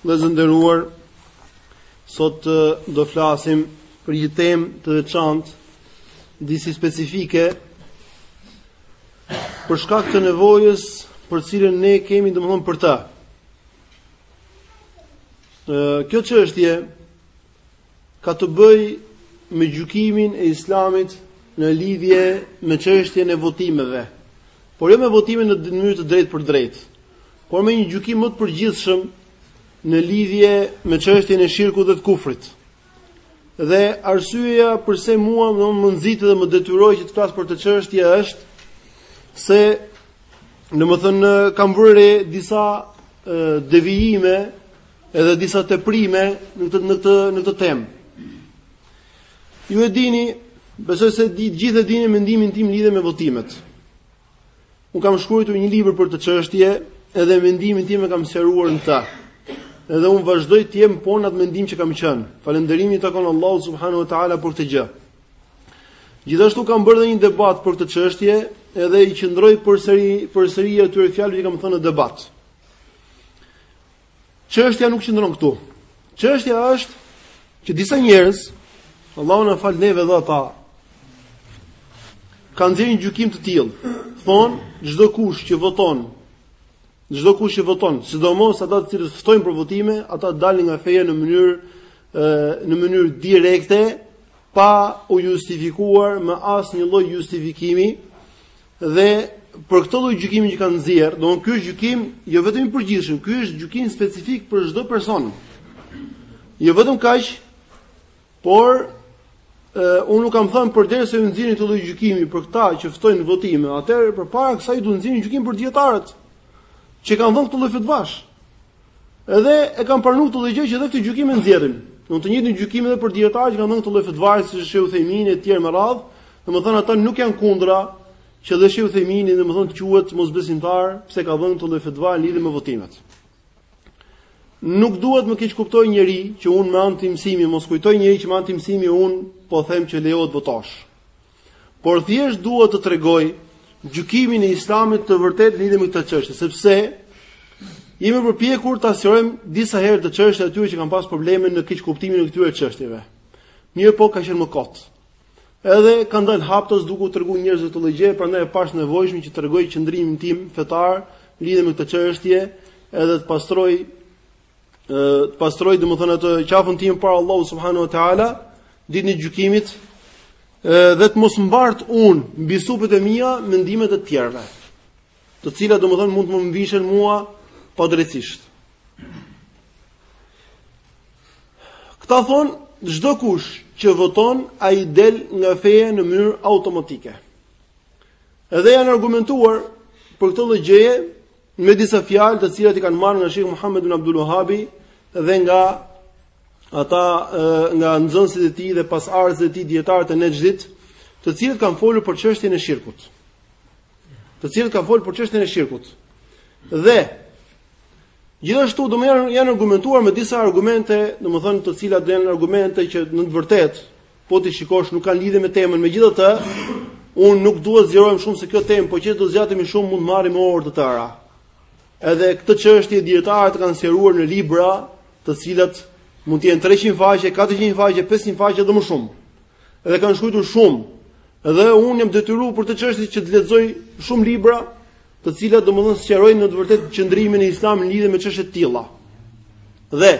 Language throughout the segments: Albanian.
Vëllezër të nderuar, sot do flasim për një temë të veçantë, disi specifike, për shkak të nevojës për të cilën ne kemi domethënë për ta. Kjo çështje ka të bëjë me gjykimin e Islamit në lidhje me çështjen e votimeve, por jo me votimin në mënyrë të drejtpërdrejtë, por me një gjykim më të përgjithshëm në lidhje me çështjen e shirkut dhe të kufrit. Dhe arsyeja përse mua më më nxiti dhe më detyroi që të flas për këtë çështje është se domethënë kam vënë re disa devijime Edhe disa teprime në këtë në këtë në këtë temë. Ju e dini, besoj se të gjithë e dini mendimin tim lidhur me votimet. Unë kam shkruar një libër për këtë çështje, edhe mendimin tim e kam sqaruar në ta. Edhe unë vazhdoj të jem po në atë mendim që kam qenë. Falënderimi i takon Allahut subhanahu wa taala për këtë gjë. Gjithashtu kam bërë dhe një debat për këtë çështje, edhe i qëndroj përsëri përsëri atyre fjalëve që kam thënë në debat. Çështja nuk qëndron këtu. Çështja është që disa njerëz, Allahu na faltë neve dhe ata, kanë nxjerrë një gjykim të tillë. Thonë çdokush që voton, çdokush që voton, sidomos ata të cilët ftojnë për votime, ata dalin nga feja në mënyrë në mënyrë direkte pa u justifikuar me asnjë lloj justifikimi Dhe për këtë lloj gjykimi që kanë nxjerrë, domethënë ky është gjykim jo vetëm i përgjithshëm, ky është gjykim specifik për çdo person. Jo vetëm kaq, por ë unë u kam thënë përderisa ju nxirrni këtë lloj gjykimi për këta që ftojnë në votime, atëherë përpara kësaj do nxirrni gjykim për dijetarët që kanë dhënë këtë lloj fetvash. Edhe e kanë pranuar këtë gjë që edhe këtë gjykim e nxjerrin, po të njëjtin gjykim edhe për dijetarë që kanë dhënë këtë lloj fetvaje si Shejh Uthejmini e tjerë me radhë, domethënë ata nuk janë kundra që dhe Shejh Uthejmini domethënë të quhet mosbesimtar pse ka dhënë këtë lloj fetvaje lidhur me votimet. Nuk duhet të më keqkuptojë njeri që unë me anë të mësimit, mos kujtojë njeri që me anë të mësimit unë po them që lejohet të votosh. Por thjesht dua të tregoj gjykimin e Islamit të vërtetë lidhur me këtë çështje, sepse jemi përpjekur ta sqarojmë disa herë këtë çështje atyre që kanë pas probleme në keqkuptimin e këtyre çështjeve. Mirëpo ka qenë më kot. Edhe kanë dalë haptas duke u treguar njerëzve këtë lloj gjëje, prandaj e pashë të nevojshme që të tregoj qëndrimin tim fetar lidhur me këtë çështje, edhe të pastroj të pastroj domethënë atë qafën time para Allahut subhanahu wa taala ditën e gjykimit dhe të mos mbart un mbi supet e mia mendimet e të tjerëve të cilat domethënë mund të më mbishen mua pa drejtësisht këta thon çdokush që voton ai del nga feja në mënyrë automatike edhe janë argumentuar për këtë lloj gjëje Me disa fjalë të cilat i kanë marrë nga Sheikh Muhammed ibn Abdul Wahhabi dhe nga ata nga nxënësit e tij dhe pasardhësit e tij dietarët e Nexhdit, të cilët kanë folur për çështjen e shirkut. Të cilët kanë folur për çështjen e shirkut. Dhe gjithashtu domethënë janë argumentuar me disa argumente, domethënë të cilat janë argumente që në të vërtetë Po t'i shikosh nuk kanë lidhje me temën, megjithatë un nuk dua të zgjerohem shumë se kjo temë, po qe se do zgjatemi shumë mund të marrim orë të tëra. Edhe këtë çështje dietarët e kanë sqaruar në libra, të cilat mund të jenë 300 faqe, 400 faqe, 500 faqe dhe më shumë. Edhe kanë shkruar shumë. Edhe un jam detyruar për këtë çështje që të lexoj shumë libra, të cilat domethënë sqarojnë në të vërtetë qëndrimin e Islamit në lidhje me çështje të tilla. Dhe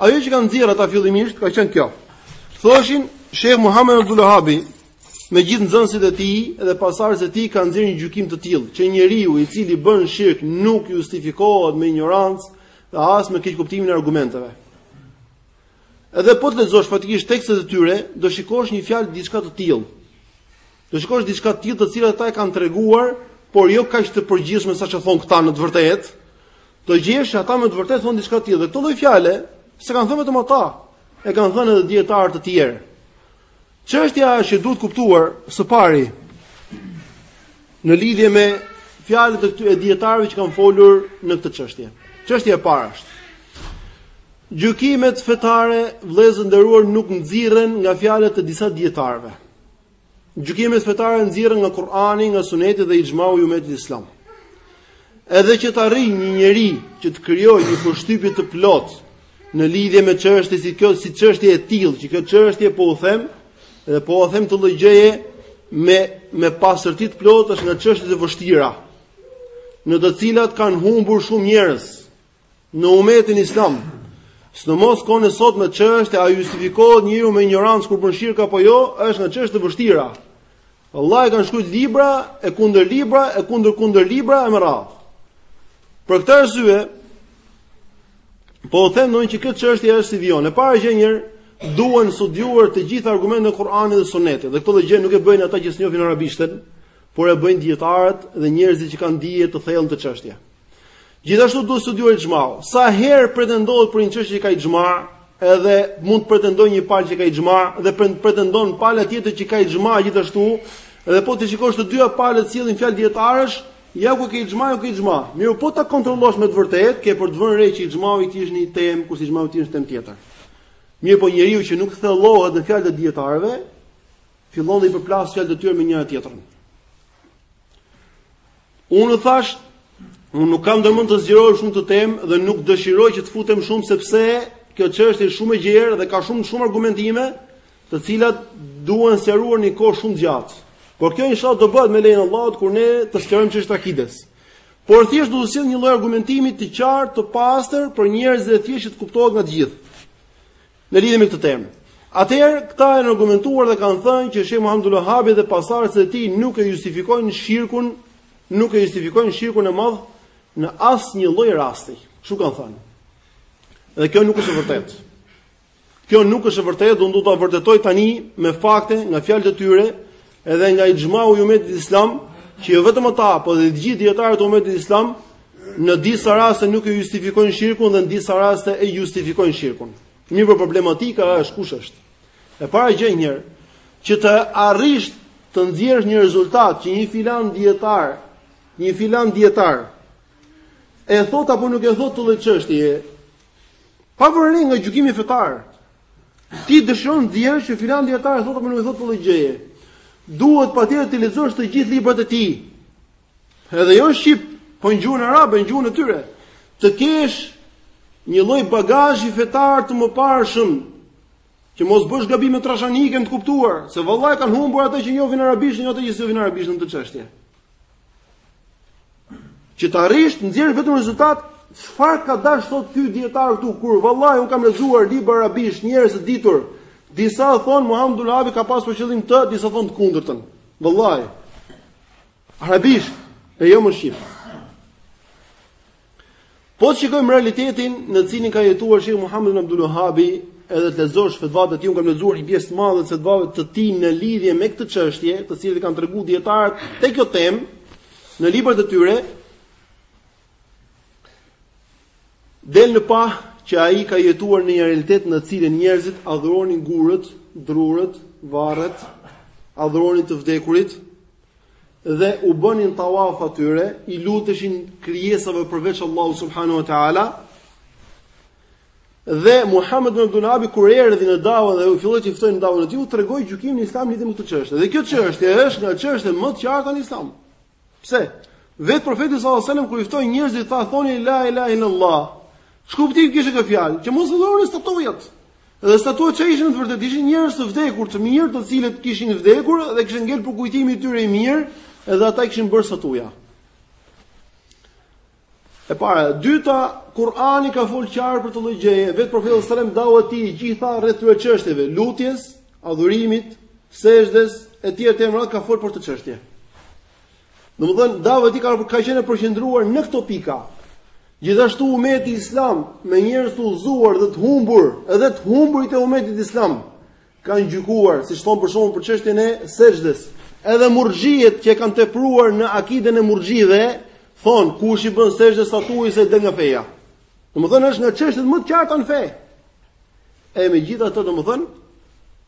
ajo që kanë nxjerrë ata fillimisht ka qenë kjo. Thoshin Sheikh Muhammed Abdul Wahhab, me gjithë nxënësit e tij dhe pasardhësit e tij kanë nxjerrë një gjykim të tillë, që njeriu i cili bën shirk nuk justifikohet me injorancë dhe as me keqkuptimin e argumenteve. Edhe po të lexosh faktikisht tekstet e tyre, do shikosh një fjalë diçka të tillë. Do shikosh diçka të tillë të cilat ata e kanë treguar, por jo kaq të përgjithshme saç e thon këta në të vërtetë. Do gjesh ata me të vërtetë thon diçka të tillë. Këto lloj fjale, s'e kanë thënë vetëm ata, e kanë thënë edhe dietar të tjerë. Çështja është që duhet kuptuar së pari në lidhje me fjalët e këtyre dietarëve që kanë folur në këtë çështje. Çështja e parë është Gjykimet fetare, vëllezër të nderuar, nuk nxirren nga fjalët e disa dietarëve. Gjykimet fetare nxirren nga Kur'ani, nga Suneti dhe ixhmau i umetit islam. Edhe që të arrijë një njeri që të krijojë një përshtypje të plotë në lidhje me çështje si kjo, si çështje e tillë, që kjo çështje po u them, edhe po u them këtë lloj gjëje me me pastërti të plotë është nga çështjet e vështira, në të cilat kanë humbur shumë njerëz, në umetin islam. Sidomos kohëve të sotme çështja a justifikohet njeriu me injorancë kur bën shirk apo jo, është nga çështjet e vështira. Vallahi kanë shkrujt libra, e kundër libra, e kundër kundër libra, e me radhë. Për këtë arsye, po u them domethënë që kjo çështje është si vijon. E para gjë njëherë, duhen studiuar të gjithë argumentet e Kur'anit dhe Sunetit. Dhe këtë lloj gjëje nuk e bëjnë ata që s'e njofin arabishtën, por e bëjnë dietarët dhe njerëzit që kanë dije të thellë në këtë çështje. Gjithashtu duhet studiuar ixhmai. Sa herë pretendohet për një çështje që ka ixhma, edhe mund të pretendojë një palë që ka ixhma dhe pretendon pala tjetër që ka ixhma gjithashtu, edhe po t'i shikosh të dyja palët sjellin fjalë dietarësh, ja ku ke ixhma, ku ke ixhma. Mirë, po ta kontrollosh me të vërtetë, ke për të vënë re që ixhmai i tij është një temë, kurse ixhmai i tij është temë tjetër. Mirëpo njeriu që nuk thellohet në fjalët e dietarëve, Fillon dhe i përplas fjalët e tyre me njëra-tjetrën. Unë thashë, unë nuk kam ndërmend ta zgjeroj shumë këtë temë dhe nuk dëshiroj që të futem shumë sepse kjo çështje është shumë e gjerë dhe ka shumë shumë argumentime, të cilat duhen sqaruar në një kohë shumë të gjatë. Por kjo inshallah do bëhet me lejen e Allahut kur ne të sqarojmë çështjen e akidës. Por thjesht dua të sjell një lloj argumentimi të qartë, të pastër për njerëzit e thjeshtë që të kuptohet nga të gjithë. Në lidhje me këtë temë. Atëherë këta janë argumentuar dhe kanë thënë që Sheh Muhamed Abdulvehabi dhe pasardhësit e tij nuk e justifikojnë shirkun, nuk e justifikojnë shirkun e madh në asnjë lloj rasti. Kështu kanë thënë. Dhe kjo nuk është e vërtetë. Kjo nuk është e vërtetë, unë do ta vërtetoj tani me fakte nga fjalët e tyre, Edhe nga ixhmai i umetit islam, që jo vetëm ata, po dhe të gjithë dietarët e umetit islam në disa raste nuk e justifikojnë shirkun dhe në disa raste e justifikojnë shirkun. Mirëpo problematika është kush është. E para gjë një herë, që të arrish të nxjerrësh një rezultat që një filan dietar, një filan dietar e thotë apo nuk e thotë këtë lloj çështje, pavarësisht nga gjykimi fetar, Ti dëshiron të nxjerrësh që filan dietar e thotë apo nuk e thotë këtë lloj gjëje. Duhet patjetër t'i lexosh të gjithë librat e tij. Edhe jo në shqip, po në gjuhën arabe, në gjuhën e tyre. Të kesh një lloj bagazhi fetar të mëparshëm që mos bësh gabime trashanike në të kuptuar, se vallahi kanë humbur ata që njohin arabisht, jo ata që s'njohin arabisht në këtë çështje. Që të arrish të nxjerrësh vetëm rezultat, çfarë ka dashur të thotë ky dietar këtu kur vallahi unë kam lexuar libra arabisht, njerëz të ditur. Disa thonë Muhamed Abdulvehabi ka pasur për qëllim këtë, disa thonë të kundërtën. Vallahi. Arabisht, e jo më shqip. Po të shikojmë realitetin në të cilin ka jetuar Sheh Muhamed ibn Abdulvehabi, edhe të lexosh fetvat e tij, unë kam lexuar një pjesë të madhe të fetvave të tij në lidhje me këtë çështje, të cilat i kanë treguar dietarët te kjo temë në librat e tyre. Del në pah që ai ka jetuar në një realitet në të cilin njerëzit adhuronin gurët, drurët, varret, adhuronin të vdekurit, dhe u bënin tawaf atyre, i luteshin krijesave përveç Allahut subhanahu wa taala. Dhe Muhammed ibn Abdulvehabi kur erdhi në daven dhe u filloi t'i ftojë në daven e tij, u tregoi gjykimin e Islamit lidhur me këtë çështje. Dhe kjo çështje është nga çështjet më të qarta në Islam. Pse? Vetë profeti sallallahu alajhi wasallam kur i ftoi njerëzit tha thoni la ilaha illallah. Ç'kuptim kishte kjo fjalë? Që mos adhuroni statujat. Dhe statujat ça ishin në të vërtetë ishin njerëz të vdekur, të mirë, të cilët kishin vdekur dhe kishin ngel përkujtimi i tyre i mirë, edhe ata kishin bërë statuja. E para, e dyta, Kur'ani ka fol qartë për këtë lloj gjëje, vetë profeti sallallahu alajhi wasallam davja e tij e gjitha rreth këtyre çështjeve, lutjes, adhurimit, sexhdes, etj. domethënë ka fol për këtë çështje. Domethënë davja e tij ka ka qenë e përqendruar në këto pika. Gjithashtu umeti islam me njerëz të udhëzuar dhe të humbur, edhe të humburit e umetit islam kanë gjykuar, siç thon për shembull për çështjen e sexhdes. Edhe murxhiet që kanë tepruar në akiden e murxhive, thon kush i bën sexhde statujës se del nga feja. Domethënë është nga çështjet më të qarta në fe. E megjithatë domethënë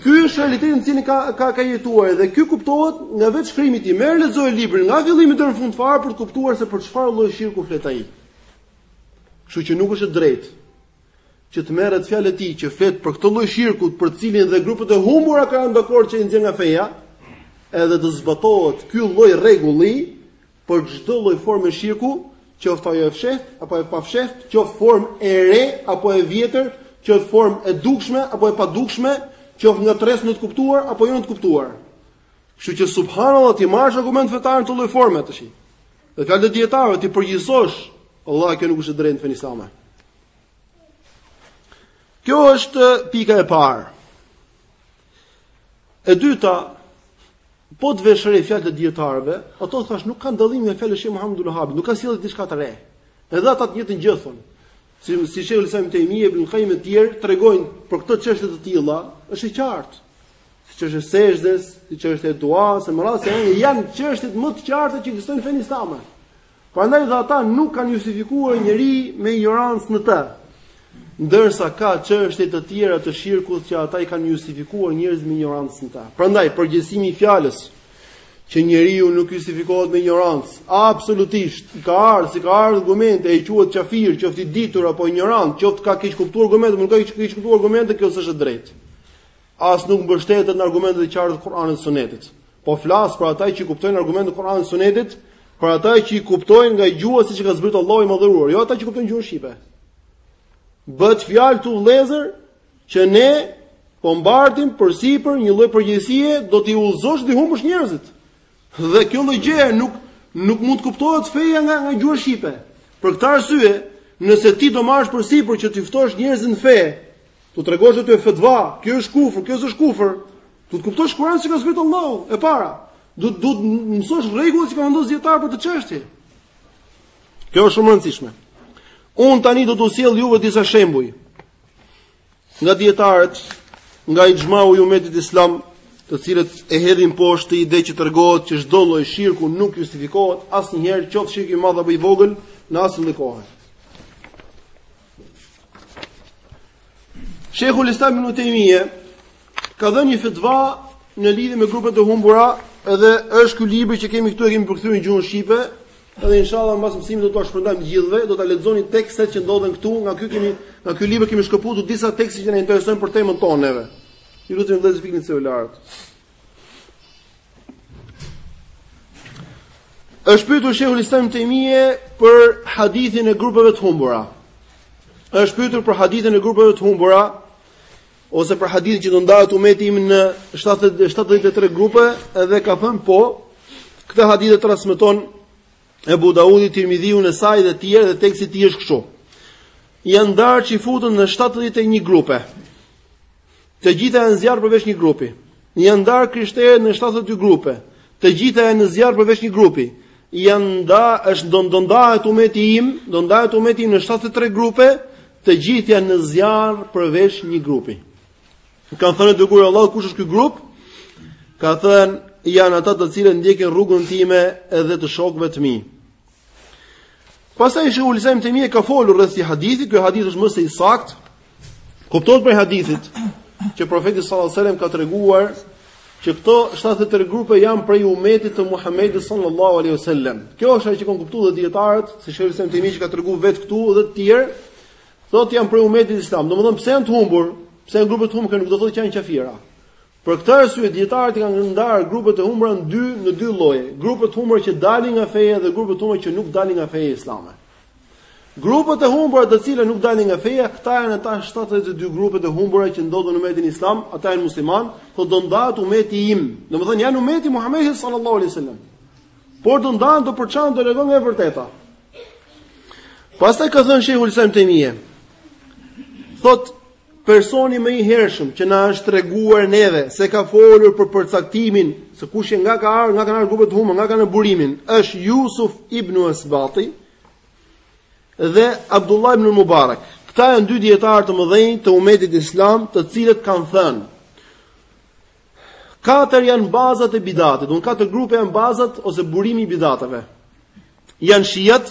Ky është realiteti në cilin ka ka ka jetuar dhe ky kuptohet nga vetë shkrimi i tij. Merre lexoje librin nga fillimi deri në fund fare për të kuptuar se për çfarë lloj shirku flet ai. Kështu që nuk është e drejtë që të merret fjala e tij që flet për këtë lloj shirku për të cilin dhe grupet e humbura janë dakord që i nxjerr nga feja, edhe të zbatohet ky lloj rregulli për çdo lloj forme shirku, qoftë ajo e fshehtë apo e pafshehtë, qoftë formë e re apo e vjetër, qoftë formë e dukshme apo e padukshme, qoftë ngatërresë në të kuptuar apo jo në të kuptuar. Kështu që subhanallah t'i marrësh argumentet fetare në këtë lloj forme dhe fjalët e dijetarëve t'i përgjithësosh, vallahi kjo nuk është e drejtë në fenë islame. Kjo është pika e parë. E dyta, po të vesh re fjalët e dijetarëve, ato thash nuk kanë dallim nga fjalët e Sheh Muhammed Abdulvehabit, nuk ka sjellë diçka të re. Edhe ata të njëjtën gjë thon. Si si Shejhul Islam Ibn Tejmije, Ibn Qayyim e tjerë tregojnë për këto çështje të tilla, është e qartë. Si çështje e sexhdes, si çështje e duas, domethënë janë janë çështjet më të qarta që ekzistojnë në fenë islame. Prandaj dhe ata nuk kanë justifikuar njeri me injorancë në të. Ndërsa ka çështje të tjera të shirkut që ata i kanë justifikuar njerëzit me injorancë në ta. Prandaj përgjithësimi i fjalës që njeriu nuk justifikohet me injorancë, absolutisht i ka ardhur, s'i ka ardhur argumenti quhet kafir, qoftë i ditur apo injorant, qoftë ka keqkuptuar argumentet, nuk ka keqkuptuar argumentet, kjo s'është e drejtë. As nuk mbështetet në argumente të qarta të Kuranit dhe Sunetit. Po flas për ata që i kuptojnë argumentet e Kuranit dhe Sunetit, për ata që i kuptojnë nga gjuha siç e ka zbritur Allahu i Madhëruar, jo ata që kuptojnë gjuhën shqipe. Bëhet fjalë këtu vëllezër që ne po mbartim përsipër një lloj përgjegjësie, do t'i udhëzosh dhe humbësh njerëzit. Dhe kjo lloj gjëje nuk nuk mund të kuptohet feja nga nga gjuha shqipe. Për këtë arsye, nëse ti do marrësh përsipër që t'i ftosh njerëzit në fe, T'u tregosh atyre fetva, kjo është kufër, kjo s'është kufër. Duhet të kuptosh Kur'anin si ka zbritur Allahu e para. Duhet të mësosh rregullat që kanë vendosur dijetarët për këtë çështje. Kjo është shumë e rëndësishme. Un tani do t'u sjell juve disa shembuj nga dijetarët, nga ixhmau i umetit islam, të cilët e hedhin poshtë idenë që tregohet që çdo lloj shirku nuk justifikohet asnjëherë qoftë shirku i madh apo i vogël në asnjë kohë. Shejhul Islam Ibn Tejmije ka dhënë një fetva në lidhje me grupet e humbura edhe është ky libër që kemi këtu e kemi përkthyer në gjuhën shqipe edhe inshallah mbas mësimit do t'ua shpërndajmë gjithëve do ta lexoni tekstet që ndodhen këtu nga ky, kemi, nga ky libër kemi shkëputu disa tekste që na interesojnë për temën tonë neve ju lutem vëllezër fikni celularët është pyetur Shejhul Islam Ibn Tejmije për hadithin e grupeve të humbura. Është pyetur për hadithin e grupeve të humbura ose për hadithin që do ndahet umeti im në 70 73 grupe dhe ka thënë po, këtë hadith e transmeton Ebu Daudi, Tirmidhiu, Nesai dhe të tjerë dhe teksti i tij është kështu. Janë ndarë çifutët në 71 grupe. Të gjitha janë në zjarr përveç një grupi. Janë ndarë krishterët në 72 grupe. Të gjitha janë në zjarr përveç një grupi. Janë nda, është do do ndahet umeti im, do ndahet umeti im në 73 grupe, të gjitha janë në zjarr përveç një grupi. Kanë thënë i Dërguar i Allahut kush është ky grup? Ka thënë janë ata të cilët ndjekin rrugën time edhe të shokëve të mi. Pastaj Shejhul Islam Tejmije ka folur rreth këtij hadithi, ky hadith është më se i saktë. Kuptohet prej hadithit që profeti sallallahu alajhi wasallam ka treguar që këto 73 grupe janë prej umetit të Muhamedit sallallahu alajhi wasallam. Kjo është ajo që kanë kuptuar dhe dijetarët, si Shejhul Islam Tejmije që ka treguar vetë këtu dhe të tjerë, thotë janë prej umetit islam. Domethënë pse janë të humbur? Pse janë grupe të humbura? Nuk do të thotë që janë qafira. Për këtë arsye dijetarët i kanë ndarë grupet e humbura në dy në dy lloje, grupet e humbura që dalin nga feja dhe grupet e humbura që nuk dalin nga feja islame. Grupet e humbura të cilat nuk dalin nga feja, këta janë ata 72 grupet e humbura që ndodhen në umetin islam, ata janë musliman, thotë do ndahet umeti im. Domethënë janë umeti i Muhamedit sallallahu alaihi wasallam. Por do ndahen do përçahen do largohen nga e vërteta. Pastaj ka thënë Shejhul Islam Ibn Tejmije. Thot Personi më i hershëm që na është treguar neve se ka folur për përcaktimin se kush janë, nga kanë ardhur, nga kanë ardhur grupet e humbura, nga kanë burimin, është Jusuf ibn Esbati dhe Abdullah ibn Mubarek. Këta janë dy dijetarë të mëdhenj të umetit islam, të cilët kanë thënë Katër janë bazat e bidatit, do katër grupe janë bazat ose burimi i bidateve. Janë shiat,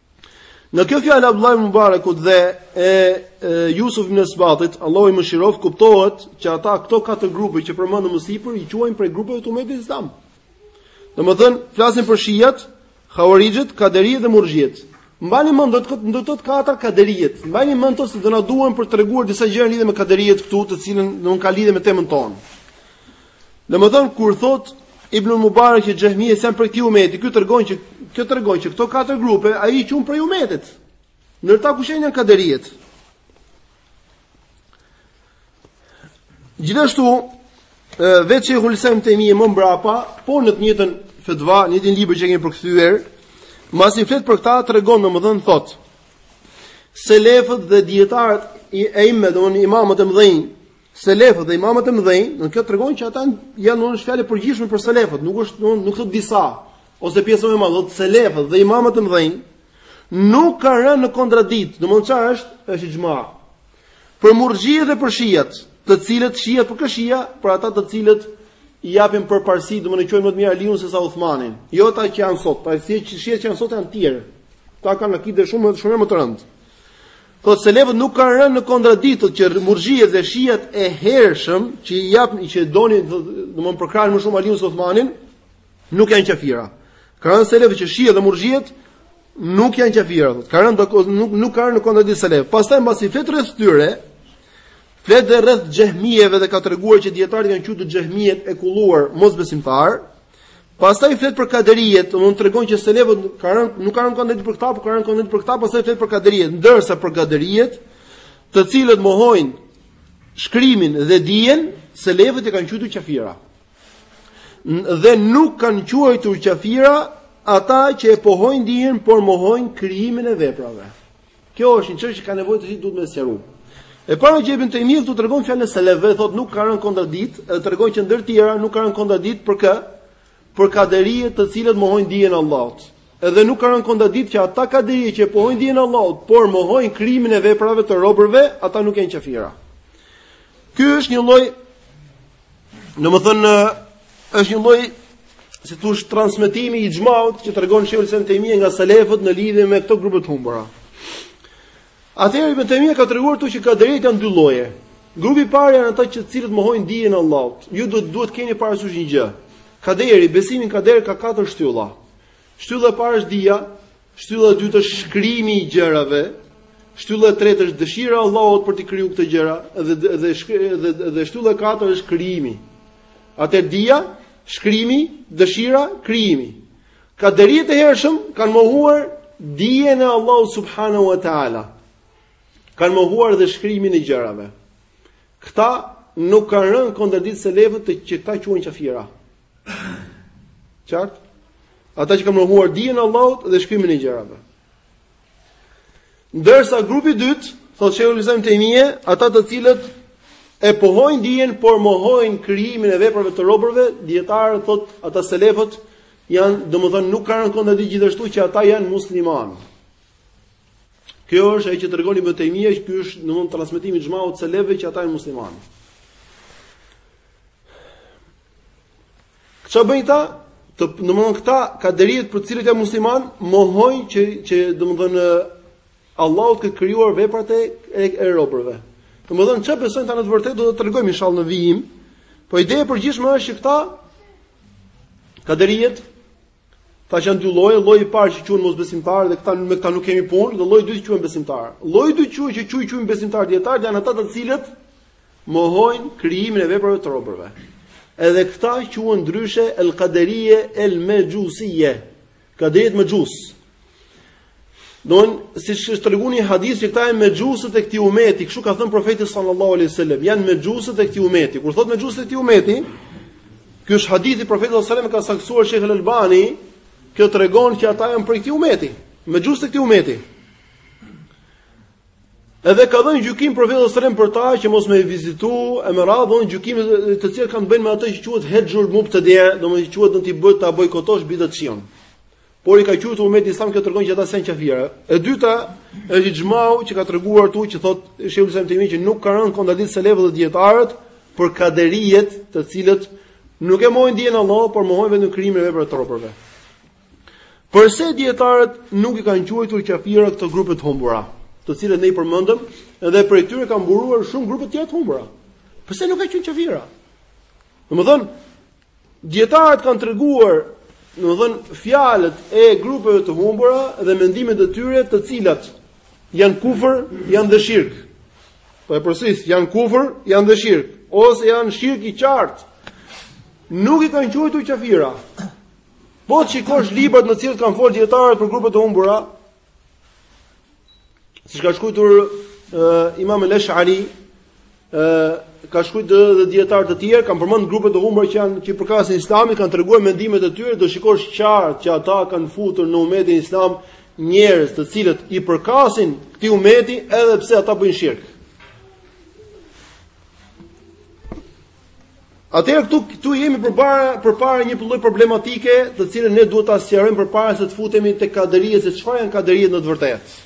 Nga kjo fjalë e Abdullah ibn Mubarekut dhe e, e Jusuf ibn Esbatit, Allahu i mëshiroftë, kuptohet që ata këto katër grupe që përmendëm më sipër i quajnë prej grupeve të umetit islam. Domethën, flasin për shiat, havarixhët, kaderijet dhe murxhijet. Mbani mend këto të katër, kaderijet. Mbajini mend këto se do na duhen për të treguar disa gjëra lidhje me kaderijet këtu, të cilën nuk ka lidhje me temën tonë. Domethënë kur thotë Ibn Mubarek që xehmijet janë prej këtij umeti, ky tregon që kjo tregon që këto katër grupe ai i quan prej umetit. Ndër ta kush janë kaderijet. Gjithashtu vetë shejhul islam Tejmije më mbrapa, po në të njëjtën fetva, në një libër që kemi përkthyer, masi flet për këtë tregon domethënë thotë selefët dhe dijetarët e, imë, domethënë imamët e mëdhenj, Selefët dhe imamët e mëdhenj, dhe kjo tregon që ata janë domethënë fjalë e përgjithshme për selefët, nuk është nuk, nuk thotë disa ose pjesa më e madhe, selefët dhe imamët e mëdhenj nuk kanë rënë në kontradiktë. Domethënë çfarë është? Është ixhma. Për murxhijet dhe për shiat, të cilët shiat për kë shia, për ata të cilët i japin përparësi, domethënë e quajnë më të mirë Aliun se sa Uthmanin. Jo këta që janë sot, këta shiat që janë sot janë të tjerë. Këta kanë akide shumë, shumë më të rëndë. Thotë selefët nuk kanë rënë në kontradiktë që murxhijet dhe shiat e hershëm që i japin që donin domethënë përkrahnin më shumë Aliun se Uthmanin, nuk janë qafira. Ka rënë selefët që shiat dhe murxhijet nuk janë qafira, thotë. Ka rënë nuk nuk kanë rënë në kontradiktë selefët. Pastaj mbasi flet rreth tyre flet dhe rreth xhehmijeve dhe ka treguar që dijetarët i kanë quajtur xhehmijet e kulluar mosbesimtarë, Pastaj flet për kaderijet, domethënë tregon që selefët kanë rënë, nuk kanë rënë kontradiktë për këta, por kanë rënë kontradiktë për këta, pastaj flet për kaderijet, ndërsa për kaderijet, të cilët mohojnë shkrimin dhe dijen, selefët i kanë quajtur qafira. Dhe nuk kanë quajtur qafira ata që e pohojnë dijen, por mohojnë krijimin e veprave. Kjo është një çështje që ka nevojë të, duhet të sqarojmë. E para që Ibn Tejmije këtu tregon fjalën e selefëve, thotë nuk kanë rënë kontradiktë, edhe tregon që ndër të tjera nuk kanë rënë kontradiktë për kë? Për kaderijet të cilët mohojnë dijen e Allahut. Edhe nuk kanë rënë kontradiktë që ata kaderije që pohojnë dijen e Allahut, por mohojnë krijimin e veprave të robërve, ata nuk janë qafira. Ky është një lloj Domethënë, është një lloj, si të thuash transmetimi i ixhmaut që tregon Sheikhul Islam Tejmije nga selefët në lidhje me këto grupe të humbura. Atëherë Ibn Tejmija ka treguar këtu që kaderijet janë dy lloje. Grupi i parë janë ata që të cilët mohojnë dijen e Allahut. Ju duhet duhet keni parasysh një gjë. Kaderi, besimi në kader ka katër shtylla. Shtylla e parë është dija, Shtylla e dytë është shkrimi i gjërave. Shtylla e tretë është dëshira e Allahut për të krijuar këto gjëra dhe dhe dhe dhe shtylla e katërt është krijimi. Atëherë dija, shkrimi, dëshira, krijimi. Kaderijet e hershëm kanë mohuar dijen e Allahut subhanahu wa taala. Kanë mohuar dhe shkrimin e gjërave. Këta nuk kanë rënë kontradikt selefët që këta quhen qafira. Qartë? Ata që kanë mohuar dijen e Allahut dhe shkrimin e gjërave. Ndërsa grupi i dytë, thotë Sheikhul Islam Tejmije, ata të cilët e pohojnë dijen, por mohojnë krijimin e veprave të robërve, dijetarët thotë ata selefët janë, domethënë nuk kanë rënë kontradikt gjithashtu që ata janë muslimanë. Kjo është ajo që tregon Ibn Tejmija, ky është domthonë transmetimi i ixhmaut të selefëve që ata janë muslimanë. Ç'a bëjnë këta? Domthon këta kaderijet për të cilët janë musliman, mohojnë që që domthon Allahu të ketë krijuar veprat e e robërve. Domthon ç'a besojnë ta në të vërtetë do ta tregojmë inshallah në vijim. Po ideja e përgjithshme është që këta kaderijet Ka qenë dy lloje, lloji i parë që quhen mosbesimtarë dhe këta me këta nuk kemi punë, dhe lloji i dytë që quhen besimtarë. Lloji i dytë që që quhen quhen besimtarë dijetar janë ata të cilët mohojnë krijimin e veprave të robërve. Edhe këta quhen ndryshe el-kaderije el-mexhusije. Kaderijet mexhus. Don, siç është treguar një hadith se këta janë mexhusët e këtij umeti, kështu ka thënë profeti sallallahu alaihi wasallam, janë mexhusët e këtij umeti. Kur thotë mexhusët e këtij umeti, ky është hadith i profetit sallallahu alaihi wasallam ka saktësuar Sheikh Al-Albani, kjo tregon që ata janë prej këtij umeti, mexhusët e këtij umeti. Edhe ka dhënë gjykim profeti sallallahu alaihi wasallam për ta që mos me i vizitu, e me radhë dhënë gjykime të cilat kanë të bëjnë me atë që quhet hexhrul mubtedi, domethënë quhet do të bëhet ta bojkotosh bidatçiun. Por i ka quajtur umet islam që tregon që ata janë kafirë. E dyta është ixhmau që ka treguar këtu që thot Sheikhul Islam Tejmije që nuk ka rënë kontradikt selefët dhe dijetarët për kaderijet, të cilët nuk e mohojnë dijen e Allahut, por mohojnë vetëm krijimin e veprave të robërve. Përse dijetarët nuk i kanë quajtur kafirë këto grupe të humbura, të cilët ne i përmendëm, edhe prej tyre kanë mburuar shumë grupe të tjera të humbura. Përse nuk ka qenë kafira? Domethënë, Dijetarët kanë treguar, domethënë, fjalët e grupeve të humbura dhe mendimet e tyre, të cilat janë kufër, janë dhe shirk. Po e përsëris, janë kufër, janë dhe shirk, ose janë shirk i qartë. Nuk i kanë quajtur qafira. Po të shikosh librat në të cilat kanë folur dijetarët për grupet e humbura, Siç ka shkruar uh, Imam al-Ash'ari, uh, ka shkruar dhe, dhe dijetarë të tjerë, kanë përmend grupe të humbura që janë që i përkasin Islamit, kanë treguar mendimet e tyre, do shikosh qartë që ata kanë futur në umetin Islam njerëz të cilët i përkasin këtij umeti edhe pse ata bëjnë shirk. Atëherë këtu këtu jemi përpara përpara një lloj problematike, të cilën ne duhet ta sqarojmë përpara se të futemi tek kaderia se çfarë janë kaderia në të vërtetë.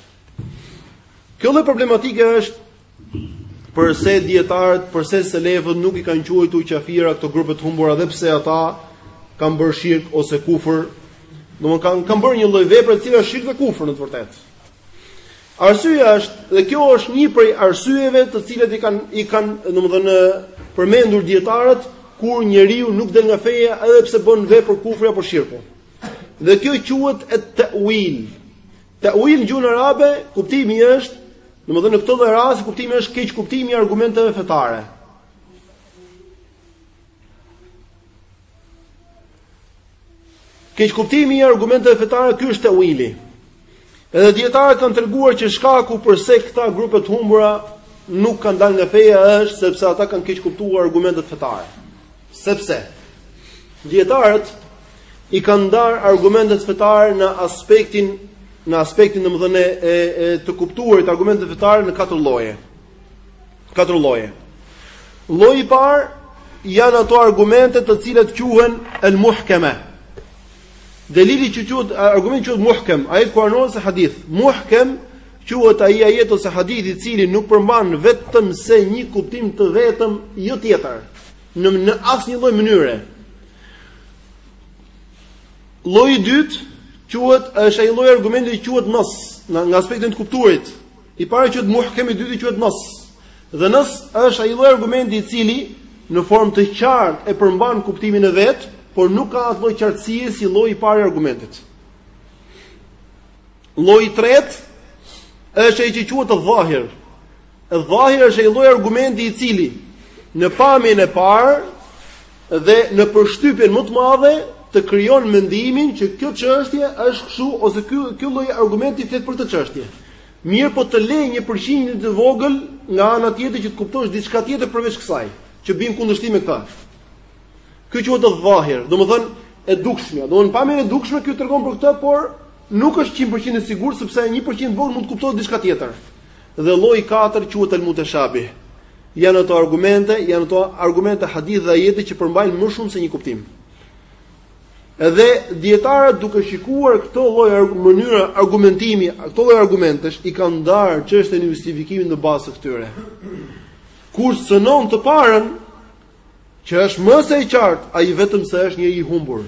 Kjo lloj problematike është përse dijetarët, përse selefët nuk i kanë quajtur qafira këto grupe të humbura dhe pse ata kanë bërë shirk ose kufër. Domthonë kanë kanë bërë një lloj vepre e cila është shirk dhe kufër në të vërtetë. Arsyeja është, dhe kjo është një prej arsyeve të cilat i kanë i kanë, domethënë, përmendur dijetarët kur njeriu nuk del nga feja edhe pse bën vepër kufri apo shirku. Dhe kjo quhet at-ta'wil. Ta'wil në gjuhën arabe, kuptimi është, domethënë në këto lloj raste kuptimi është keqkuptimi i argumenteve fetare. Keqkuptimi i argumenteve fetare ky është teuili. Edhe dijetarët kanë treguar që shkaku përse këta grupe të humbura nuk kanë dalë nga feja është sepse ata kanë keqkuptuar argumentet fetare. Sepse dijetarët i kanë ndarë argumentet fetare në aspektin në aspektin domethënë e, e të kuptuarit të argumenteve fetare në katër lloje. katër lloje. Lloji i parë janë ato argumente të cilat quhen el muhkeme. Delili që quhet argumenti quhet muhkem, ajet Kurani ose hadith. Muhkem quhet ai ajet ose hadith i cili nuk përmban vetëm se një kuptim të vetëm, jo tjetër, në në asnjë lloj mënyre. Lloji i dytë quhet është ai lloj argumenti që quhet nas, nga aspekti i të kuptuarit, I pari quhet muhkem, i dyti quhet nas. Dhe nas është ai lloj argumenti i cili në formë të qartë e përmban kuptimin e vet, por nuk ka atë lloj qartësie si lloji i parë i argumentit. Lloji i tretë është ai që quhet dhahir. Dhahir është ai lloj argumenti i cili në pamjen e parë Dhe në përshtypjen më të madhe të krijon mendimin që kjo çështje është kështu ose ky ky lloj argumenti flet për këtë çështje. Mirë po të lejë një përqindje të vogël nga ana tjetër që të kuptosh diçka tjetër përveç kësaj, që bie në kundërshtim me këtë. Ky quhet edh-dhahir, domethënë e dukshme. Domthon pamje e dukshme ky tregon për këtë, por nuk është 100% e sigurt sepse 1% e vogël mund të kuptohet diçka tjetër. Dhe lloji 4 quhet al-mutashabih. Janë ato argumente, janë ato argumente hadith dhe ajete që përmbajnë më shumë se një kuptim. Edhe dijetarët duke shikuar këto lloj mënyra argumentimi, këto lloj argumentesh i kanë ndarë çështjen e justifikimit në bazë të këtyre. Kur cenon të parën, që është më se e qartë, ai vetëm se është një i humbur.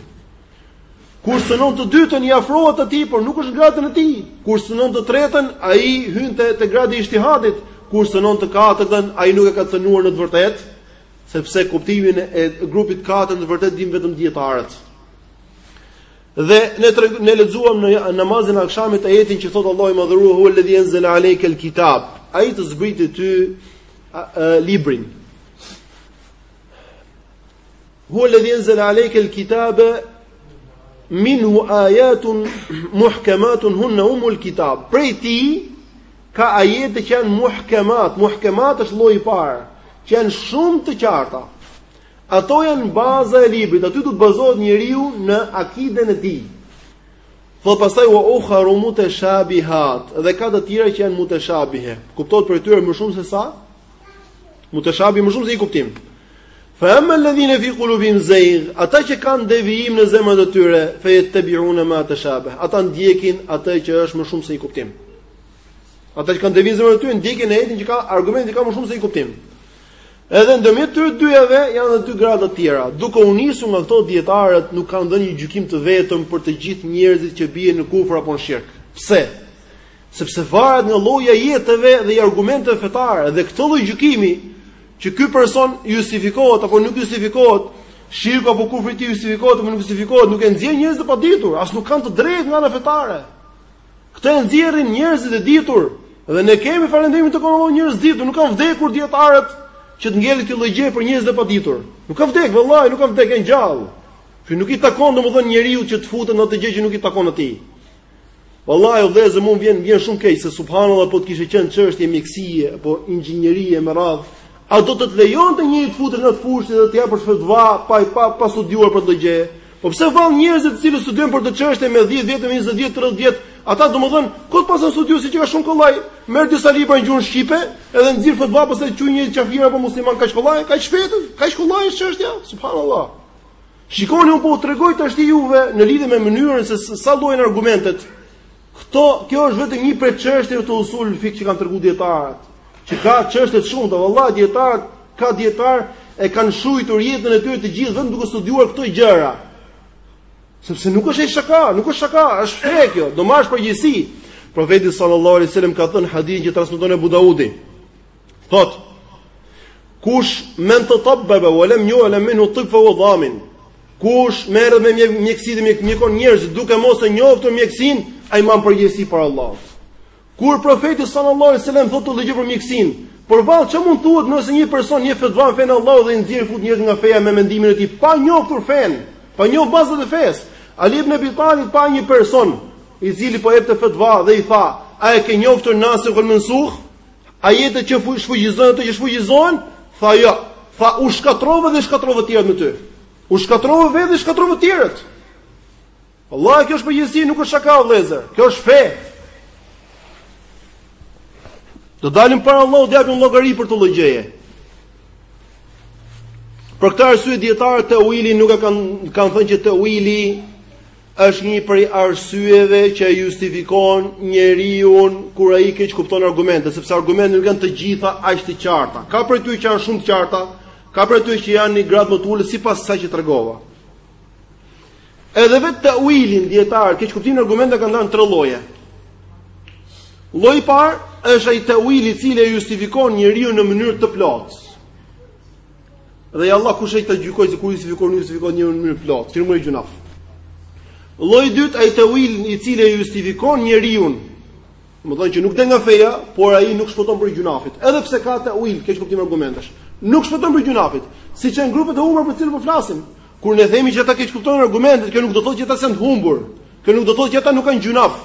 Kur cenon të dytën i afrohet atij, por nuk është në gradën e tij. Kur cenon të tretën, ai hyn te grada e ixhtihadit. Kur cenon të katërtën, ai nuk e ka cenuar në të vërtetë, sepse kuptimin e grupit katër në të vërtetë din vetëm dijetarët. Dhe ne, ne lexuam në namazin e akshamit ajetin që thotë Allahu i madhëruar huve alladhi anzala alejka alkitab. Ai të zbriti ty librin. Hu eledhi enzele alejkel kitabe, minhu ajatun muhkematun hunne umul kitab. Prej tij, ka ajete që janë muhkemat, muhkemat është lloji i parë, që janë shumë të qarta. Ato janë baza e librit, aty do të bazohet njeriu në akiden e tij. Thotë pastaj wa ukharu mutashabihat dhe ka të tjera që janë mutashabihe. Kuptohet prej tyre më shumë se sa Mutashabih më shumë se një kuptim. Fa amma alladhina fi qulubihim zayg, ata që kanë devijim në zemrat e tyre, fa yattabi'una ma tashabah. Ata ndjekin atë që është më shumë se një kuptim. Ata që kanë devijim në zemrat e tyre ndjekin ajetin që ka argumenti ka më shumë se një kuptim. Edhe ndërmjet të dyjave janë edhe dy grada të tjera. Duke u nisur nga këto dijetarët nuk kanë dhënë një gjykim të vetëm për të gjithë njerëzit që bien në kufër apo në shirk. Pse? Sepse varet nga lloji i ajeteve dhe i argumenteve fetare dhe këtë lloj gjykimi që ky person justifikohet apo nuk justifikohet, shirku apo kufri i tij justifikohet apo nuk justifikohet, nuk e nxjerrin njerëz të paditur, as nuk kanë të drejtë nga ana fetare. Këtë e nxjerrin njerëzit e ditur dhe ne kemi falënderimi i takon, njerëz të ditur, nuk kanë vdekur dijetarët që të ngelin këto lloj gjë për njerëz të paditur. Nuk ka vdek, vallahi, nuk ka vdek, janë gjallë. Që nuk i takon domethënë njeriut që të futet në atë gjë që nuk i takon atij. Wallahi o vëllezër, mu më vjen vjen shumë keq se subhanallahu po të kishte qenë çështje mjekësie apo inxhinierie me radhë, a do të të lejonte njëri të futesh në fushë dhe të japësh fetva pa pa pa studiuar për këtë gjë? Po pse vallë njerëzit të cilët studiojnë për këtë çështje me 10 vjet, me 20 vjet, 30 vjet, ata domethënë kot paskan studiu se qenka shumë kollaj, merr disa libra në gjuhën shqipe, edhe nxirr fetva se ç'është një qafir apo musliman kaq kollaj, kaq shpejt, kaq kollaj është çështja? Subhanallahu. Shikoni unë po u tregoj tashti juve në lidhje me mënyrën se sa llojesh argumentet. Kto, kjo është vetëm një prej çështjeve të usul fikh që kanë treguar dietarët. Që ka çështje të shumta, vallahi dietarët ka dietar e kanë shkrirë jetën e tyre të gjithë vetëm duke studiuar këto gjëra. Sepse nuk është e shaka, nuk është shaka, është fe kjo, do marrësh përgjegjësi. Profeti sallallahu alaihi wasallam ka thënë hadithin që transmeton Abu Daudi. Thot, kush men tetabbebe ue lem ju'lem minhu tibb fehue damin, kush merret me mjekësi dhe mjekon njerëz, duke mos e njoftë mjekësin, ai mban përgjegjësi para Allahut. Kur profeti sallallahu alaihi wasallam thotë këtë gjë për mjekësin, po vallë çfarë mund thuhet nëse një person jep fetva në fen e Allahut dhe i nxjerr fut njerëz nga feja me mendimin e tij pa njoftur fen, pa njoh bazat e fesë. Ali ibn Abi Talib pa një person i cili po jepte fetva dhe i tha, "A e ke njoftur nasikh uel mensukh?" Ajetet që shfuqizojnë ato që shfuqizohen, tha jo. Tha u shkatrove dhe shkatrove të tjerët me ty. U shkatrove vetë dhe shkatrove të tjerët. Vallahi, kjo është përgjegjësi, nuk është shaka vëllëzër. Kjo është fe. Do dalim para Allahut, japim llogari për këto lloj gjëje. Për këtë arsye dietarët teuilin nuk e kanë kanë thënë që teuili Është një prej arsyeve që e justifikon njeriun kur ai keq kupton argumentet, sepse argumentet nuk janë të gjitha aq të qarta. Ka prej tyre që janë shumë të qarta, ka prej tyre që janë një grad më të ulët sipas asaj që tregova. Edhe vetë teuilin dietarët, keq kuptimin e argumenteve e kanë ndarë në tre lloje. Lloji i parë është ai teuil i cili e justifikon njeriun në mënyrë të plotë. Dhe ja Allah kush ai ta gjykoj se kur justifikon justifikon njerin në mënyrë plot, që s'merr gjunaf. Lloji i dytë ai teuil i cili e justifikon njeriun. Domethënë që nuk del nga feja, por ai nuk shpëton prej gjunafit, edhe pse ka teuil, keq kuptim argumentesh. Nuk shpëton prej gjunafit, siç janë grupet e humbura për të cilat po flasim. Kur ne themi që ata keq kuptojnë argumentet, kjo nuk do thotë që ata s'janë të humbur. Kjo nuk do thotë që ata nuk kanë gjunaf.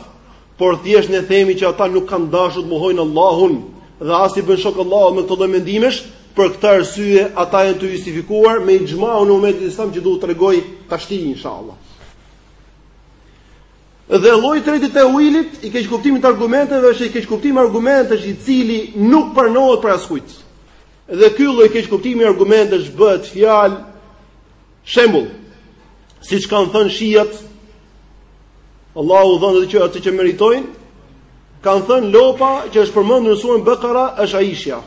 por thjesht ne themi që ata nuk kanë dashur të mohojnë Allahun dhe as t'i bëjnë shok Allahut me këto lloj mendimesh, për këtë arsye ata janë të justifikuar me ixhmaun e umetit islam që do t'u tregoj tashti inshallah. Dhe lloji i tretë i teuilit i keq kuptimit të argumenteve është ai keq kuptim argumentesh i cili nuk pranohet prej askujt. Dhe ky lloj keq kuptimi argumentesh bëhet fjalë Shembull, siç kanë thënë shijat, Allahu u dhëntë atë që meritojnë, kanë thënë lopa që është përmendur në surën Bekara është Aisha.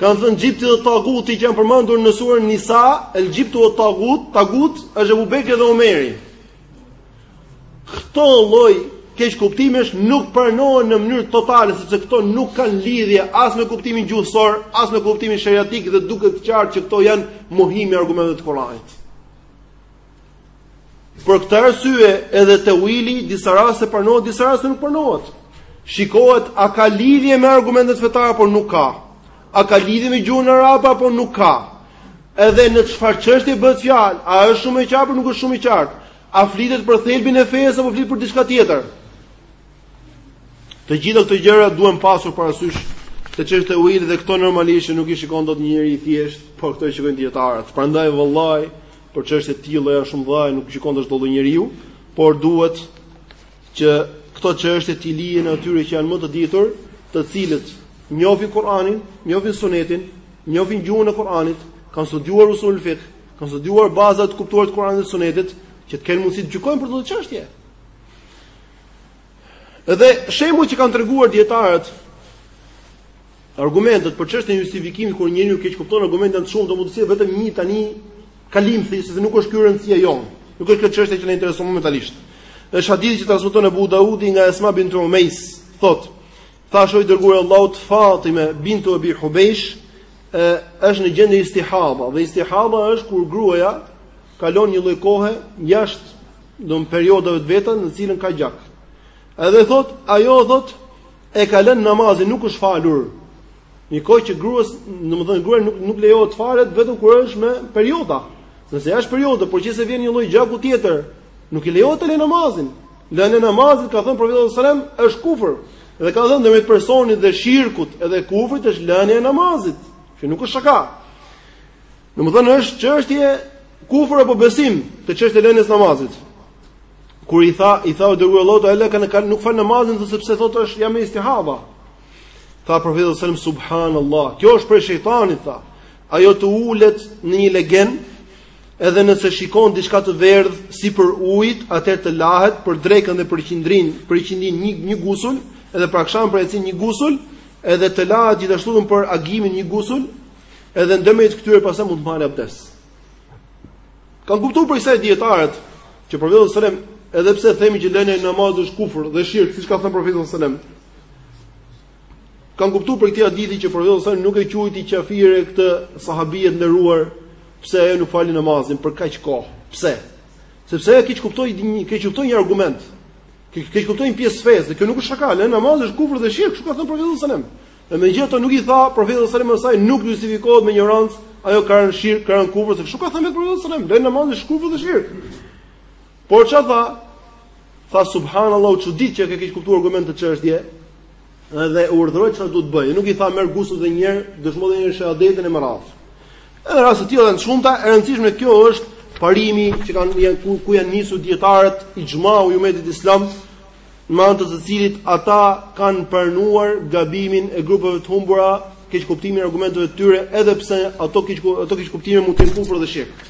Kanë thënë Xhibti dhe Taguti që janë përmendur në surën Nisa, El Xhibtu ue Tagut, Tagut është Abu Bekri dhe Omeri. Këto lloj keqkuptimesh nuk pranohen në mënyrë totale sepse këto nuk kanë lidhje as me kuptimin gjuhësor, as me kuptimin sheriatik dhe duket qartë që këto janë mohim i argumenteve të Kuranit. Për këtë arsye edhe teuili disa raste pranohet, disa raste nuk pranohet. Shikohet a ka lidhje me argumentet fetare apo nuk ka. A ka lidhje me gjuhën arabe apo nuk ka? Edhe në çfarë çështje bëhet fjalë, A është shumë e qartë apo nuk është shumë e qartë? A flitet për thelbin e fesë apo flitet për diçka tjetër? Të gjitha këto gjëra duhen pasur parasysh te çështja e teuilit dhe këto normalisht nuk i shikon dot njeriu i thjeshtë, por këto i shikojnë dijetarët. Prandaj vëllai për çështje të tilla janë shumë vëllai, nuk shikon dot çdo njeri, por duhet që këto çështje t'i lihen atyre që janë më të ditur, të cilët njohin Kur'anin, njohin Sunetin, njohin gjuhën e Kur'anit, kanë studiuar usul fiqh, kanë studiuar bazat e të kuptuarit të Kur'anit dhe Sunetit, që të kenë mundësi të gjykojnë për këto çështje. Dhe shembujt që kanë treguar dijetarët Argumentet për çështjen e justifikimit kur njeriu keqkupton argumentet janë të shumta, mund të sjell vetëm një tani kalimthi sepse nuk është kjo rëndësia jonë. Nuk është kjo çështja që na intereson momentalisht. Është hadithi që transmeton Abu Daudi nga Esma bint Umejs, thotë: Thashë i dërguari i Allahut Fatime bint Ebi Hubejsh, është në gjendje istihada, dhe istihada është kur gruaja kalon një lloj kohe jashtë periodave të veta në të cilën ka gjak. Edhe thotë, ajo thotë, E ka lënë namazin, nuk është falur. Ndërkohë që gruas, domethënë gruaja nuk nuk lejohet të falet vetëm kur është me perioda. Nëse është periodë, por nëse vjen një lloj gjaku tjetër, nuk i lejohet të lërë namazin. Lënia e namazit, ka thënë profeti sallallahu alajhi wasallam, është kufër. Dhe ka thënë ndërmjet personit dhe shirkut, edhe kufrit është lënia e namazit, që nuk është shaka. Domethënë është çështje kufër apo besim, te çështja e lënies së namazit. Kur i tha, i tha o i dërguari i Allahut, ka lënë, ka lënë nuk fal namazin thotë sepse thotë është jam në istihada. Tha profeti sallallahu alajhi wasallam subhanallahu. Kjo është prej shejtanit tha. Ajo të ulet në një legen edhe nëse shikon diçka të verdhë sipër ujit, atëherë të lahet për drekën dhe për ikindinë, për ikindinë një një gusul, edhe për aksham për jacinë një gusul, edhe të lahet gjithashtu për agimin një gusul, edhe ndërmjet këtyre pastaj mund të marrë abdes. Kanë kuptuar prej kësaj dijetarët që profeti alejhi selam, edhe pse themi që lënia e namazit është kufër dhe shirk, siç ka thënë profeti sallallahu alajhi wasallam. Kanë kuptuar prej këtij hadithi që profeti alejhi selam nuk e quajti kafire këtë sahabie të nderuar, pse ajo nuk fali namazin për kaq kohë. Pse? Sepse ajo keqkuptoi një keqkuptoi një argument. Keqkuptoi një pjesë të fesë, dhe kjo nuk është shaka, lënia e namazit është kufër dhe shirk, kështu ka thënë profeti sallallahu alajhi wasallam. Dhe megjithatë nuk i tha profeti sallallahu alajhi wasallam nuk justifikohet me injorancë, ajo ka rënë shirk, ka rënë kufër, se kështu ka thënë vetë profeti sallallahu alajhi wasallam, lënia e namazit është kufër dhe shirk. Por çfarë tha? Tha subhanallah u çudit që e ke keqkuptuar argumentin në këtë çështje. Edhe e urdhëroi çfarë duhet të bëjë. Nuk i tha merr gusull dhe një herë, dëshmo në shehadetin e me radhë. Edhe raste të tilla janë të shumta, e rëndësishme kjo është parimi që kanë janë ku, ku janë nisur dijetarët ixhmai i umetit islam me anë të të cilit ata kanë pranuar gabimin e grupeve të humbura, keqkuptimin e argumenteve të tyre, edhe pse ato keq ato keqkuptime mund të jenë kufër dhe shirk.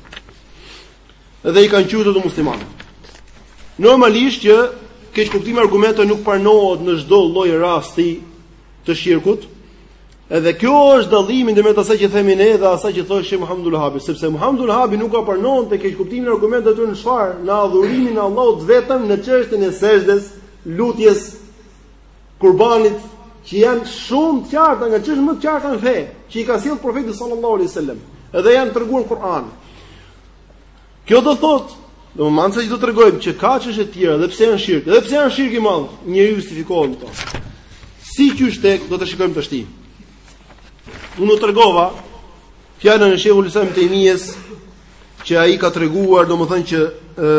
Dhe i kanë quajtur ata muslimanë. Normalisht që keqkuptimi i argumenteve nuk pranohet në çdo lloj rasti të shirkut, Edhe kjo është dallimi ndërmjet asaj që themi ne dhe asaj që thoshte Muhamed Abdulvehabi, sepse Muhamed Abdulvehabi nuk ua pranonte keqkuptimin e argumenteve të tyre në çfarë, në adhurimin e Allahut vetëm në çështjen e sexhdes, lutjes, kurbanit, që janë shumë të qarta nga çështjet më të qarta në fe, që i ka sjell profeti sallallahu alaihi wasallam, edhe janë treguar në Kur'an. Kjo do thotë, domethënë siç do të tregojmë, që ka çështje të tjera, edhe pse janë shirk, edhe pse janë shirk i madh, njeriu justifikohet në to. Siç është tek, do të shikojmë tashti. Unë ju tregova fjalën e shehul islam Tejmijes, që ai ka treguar, domethënë që e,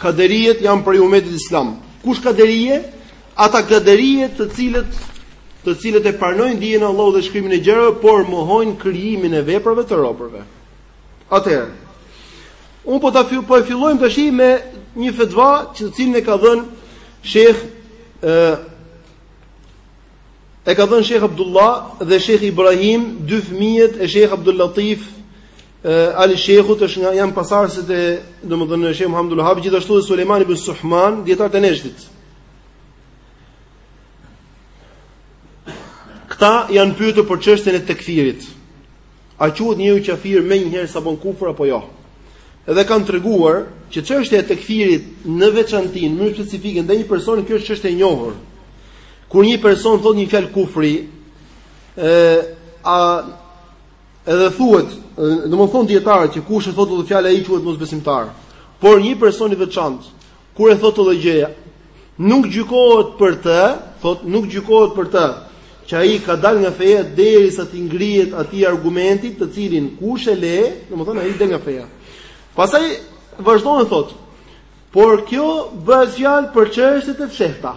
kaderijet janë prej umetit islam. Kush kaderije? Ata kaderijet të cilët të cilët e parnojnë dijen e Allahut dhe shkrimin e gjërave, por mohojnë krijimin e veprave të robërve. Atëherë, unë po ta fill, po e fillojmë tash me një fetva që të cilin e ka dhënë Sheikh ë e ka dhënë Sheikh Abdullah dhe Sheikh Ibrahim, dy fëmijët e Sheikh Abdul Latif Ali Shehu që është janë pasardhësit e domethënë Sheikh Muhammed Abdulvehabit gjithashtu dhe Sulejman ibn Suhman dijetarë të Nexhdit. Këta janë pyetur për çështjen e tekfirit. A quhet njeriu kafir menjëherë sa bën kufër apo jo? Dhe kanë treguar që çështja e tekfirit në veçanti, në mënyrë specifike ndaj një personi kjo është çështje e njohur. Kur një person thotë një fjalë kufri, ë a edhe thuhet, domethënë thonë dijetarët që kush e thotë këtë fjalë ai quhet mosbesimtar. Por një person i veçantë Kur e thotë këtë lloj gjëje, nuk gjykohet për të, thotë nuk gjykohet për të, që ai ka dalë nga feja derisa t'i ngrihet atij argumenti, të cilin kush e le, domethënë ai del nga feja. Pastaj vazhdon e thotë, por kjo bëhet fjalë për çështjet e fshehta.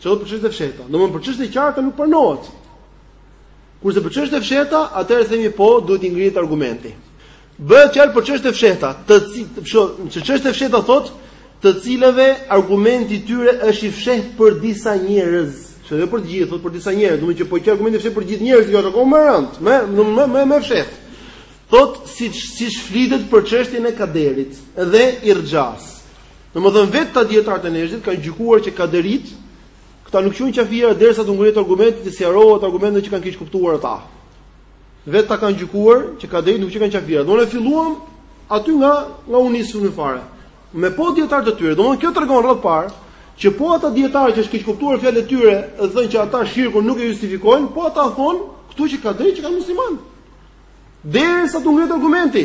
Pra për çështje të fshehta, domethënë për çështje të qarta nuk pranohet. Kurse për çështje të fshehta, atëherë themi po, duhet t'i ngrihet argumenti. Bëhet fjalë për çështje të fshehta, të cilave çështje të fshehta thotë, të cilave argumenti i tyre është i fshehtë për disa njerëz, se jo për të gjithë, por për disa njerëz, domethënë që po qe argumenti i fshehtë për të gjithë njerëzit, kjo është akoma më rënd, më më më më e fshehtë. Thot siç siç flitet për çështjen e kaderit dhe irxhas. Domethënë vetë këta dietarët e Nexhdit kanë gjykuar që kaderit këta nuk quhen qafira derisa t'u ngrihet argumenti t'u sqarohet argumentet që kanë keqkuptuar ata. Vetë këta kanë gjykuar që kaderitë nuk quhen qafira. Domethënë filluam aty nga nga u nisëm fare. Me po dietarët e tyre, domthonë kjo tregon radhë të parë që po ata dietar që është keqkuptuar fjalët e tyre, e thonë që ata shirkun nuk e justifikojnë, po ata thonë këtu që kaderitë quhen musliman. Derisa t'u ngrihet argumenti.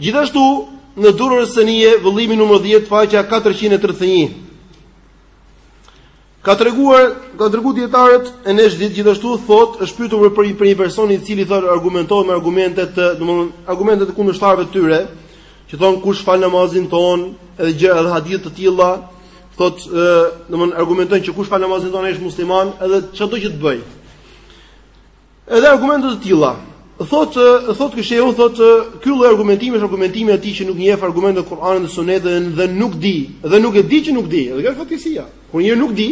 Gjithashtu në Durer es Senije vëllimi numër 10 faqja 431. Ka treguar, ka treguar dietarët e Nexhdit gjithashtu thotë, është pyetur për për një person i cili thotë argumentohet me argumente të, domthonë argumentet e kundërshtarëve të tyre, që thon kush fal namazin ton, edhe gjëra edhe hadithe të tilla, thotë, domthonë argumentojnë që kush fal namazin ton është musliman, edhe çdo që të bëj. Edhe argumente të tilla. Thot thot ky shehu thot ky lloj argumentimi është argumentimi i atij që nuk njeh argumentet e Kuranit dhe Sunetit dhe nuk di dhe nuk e di që nuk di. Dhe kjo është fatkeqësia. Kur njeriu nuk di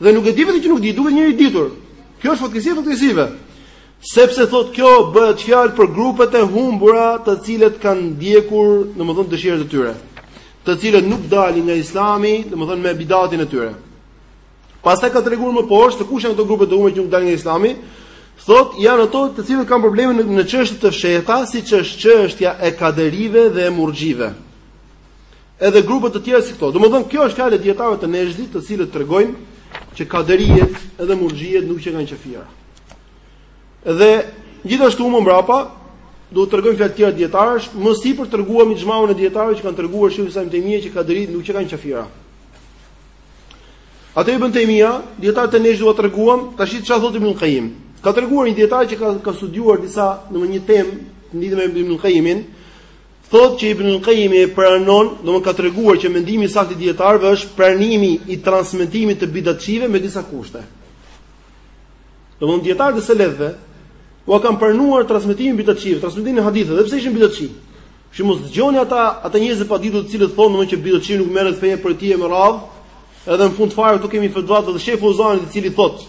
dhe nuk e di vetë që nuk di, duket njeri i ditur. Kjo është fatkeqësia e fatkeqësive. Sepse thot kjo bëhet fjalë për grupet e humbura, të cilat kanë ndjekur, domethënë dëshirat e tyre, të cilat nuk dalin nga Islami, domethënë me bidatin e tyre. Pastaj ka treguar më poshtë se kush janë këto grupe të humbura që nuk dalin nga Islami, thotë janë ato të cilët kanë probleme në, në çështje të fshehta, siç është çështja e kaderive dhe e murxhive. Edhe grupe të tjera si këto. Domethënë kjo është fjalë e dietarëve të Nexhdit, të cilët tregojnë që kaderiet edhe murxhiet nuk quhen qafira. Dhe gjithashtu më mbrapa do të tregojmë fjalë të tjera dietarësh, më sipër treguam ixhmaun e dietarëve që kanë treguar shumë prej tyre që kaderiet nuk quhen qafira. Atë Ibn Tejmija, dietarët e Nexhdit ua treguam, tashi ça thotë Ibnul Kajim. Ka treguar një dietar që ka ka studiuar disa në një temë të lidhur me Ibnul Kajimin, thotë që Ibnul Kajimi e pranon, domthonë ka treguar që mendimi i saktë i dietarëve është pranimi i transmetimit të bidatçive me disa kushte. Domthonë dietarët e selefëve ua kanë pranuar transmetimin bidatçive, transmetimin e hadithit, edhe pse ishin bidatçi. Që mos dëgjoni ata, ata njerëz të paditur të cilët thonë domethënë që bidatçiut nuk merret feja prej tij e me radhë, edhe në fund fare këtu kemi fetvat të Sheh Feuzanit i cili thotë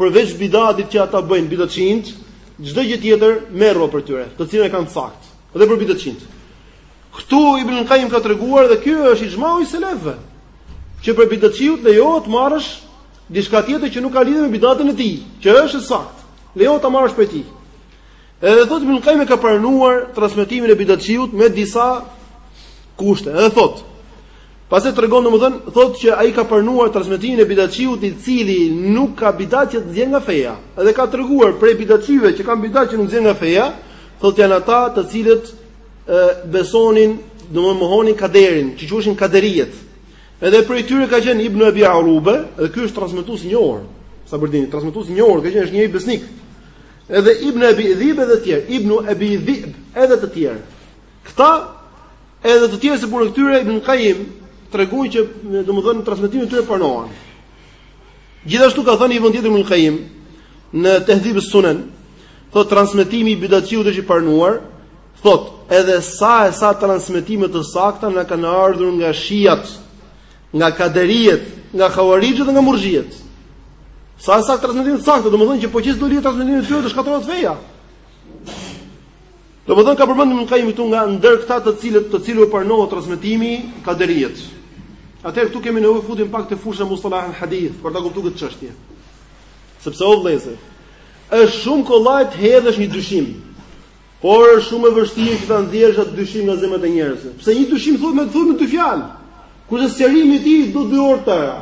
përveç bidatit që ata bëjnë bidatçinjtë, çdo gjë tjetër merre prej tyre, të cilën e kanë të saktë. Dhe prej bidatçinjve. Këtu Ibn Qayyim ka treguar dhe ky është ixhmau i selefëve. Që prej bidatçiut lejohet të marrësh diçka tjetër që nuk ka lidhje me bidatin e tij, që është e saktë. Lejohet ta marrësh prej tij. Edhe thotë Ibn Qayyim ka pranuar transmetimin e bidatçiut me disa kushte. Edhe thotë Pasi tregon domethënë thotë që ai ka pranuar transmetimin e bidatçiut i cili nuk ka bidat që të nxjerr nga feja. Edhe ka treguar prej bidatçive që kanë bidat që nuk nxjerr nga feja, thotë janë ata të cilët e, besonin, domethënë mohonin kaderin, që quheshin kaderiet. Edhe prej tyre ka qenë Ibn Abi Arube, edhe ky është transmetues i njohur. Sa për dijeni, transmetues i njohur, ka qenë është njeri besnik. Edhe Ibn Abi Dhib edhe të tjerë, Ibn Abi Dhib edhe të tjerë. Këta edhe të tjerë sipër këtyre Ibn Qayyim tregon që domethënë transmetimet e tyre pranohen. Gjithashtu ka thënë në vend tjetër Ibn Qayyim në Tahdhib as-Sunan, thotë transmetimi i bidatçiut është i pranuar, thotë edhe sa e sa transmetime të sakta na kanë ardhur nga shiat Nga kaderijet, nga havarixhët dhe nga murxhiet. Sa e sa transmetime të sakta, domethënë që po qe se do lihen transmetimet e tyre do shkatërrohet feja. Domethënë ka përmendur Ibn Qayyimi këtu nga ndër këta të cilët të cilëve u pranohet transmetimi kaderiet. Atëherë këtu kemi nevojë të futemi pak te fusha mustalah al hadith për ta kuptuar këtë çështje. Sepse o vëllezër, është shumë kollaj të hedhësh një dyshim. Por është shumë e vështirë që ta nxjerrësh atë dyshim nga zemrat e njerëzve. Pse një dyshim thuhet me thuhet me dy fjalë. Kurse sqarimi i tij do dy orë të tëra.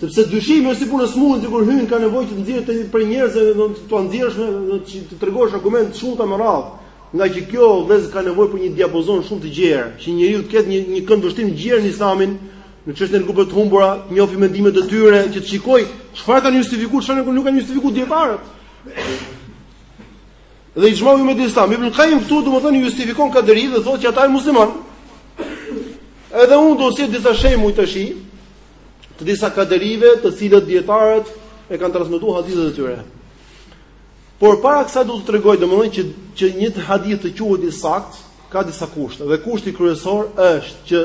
Sepse dyshimi është si puna e sëmundjes kur hyn ka nevojë që ta nxjerrë prej njerëzve dhe do të tua nxjerrësh me do të të tregosh argumente shumë e me radhë. Ngaqë kjo vëllezër ka nevojë për një diapazon shumë të gjerë, që njeriu të ketë një një këndvështrim të gjerë në Islam, në çështjen e grupeve të humbura, të njohë mendimet e tyre, që të shikojë çfarë kanë justifikuar, çfarë nuk kanë justifikuar dietarët. Dhe ixhmau i umetit islam, Ibn Qayyim këtu domethënë justifikon kaderiet dhe thotë që ata janë muslimanë. Edhe unë do të sjell disa shembuj tash të disa kaderive, të cilët dijetarët i kanë transmetuar hadithet e tyre. Por para kësaj do të tregoj domethënë që që një hadith të quhet i saktë ka disa kushte dhe kushti kryesor është që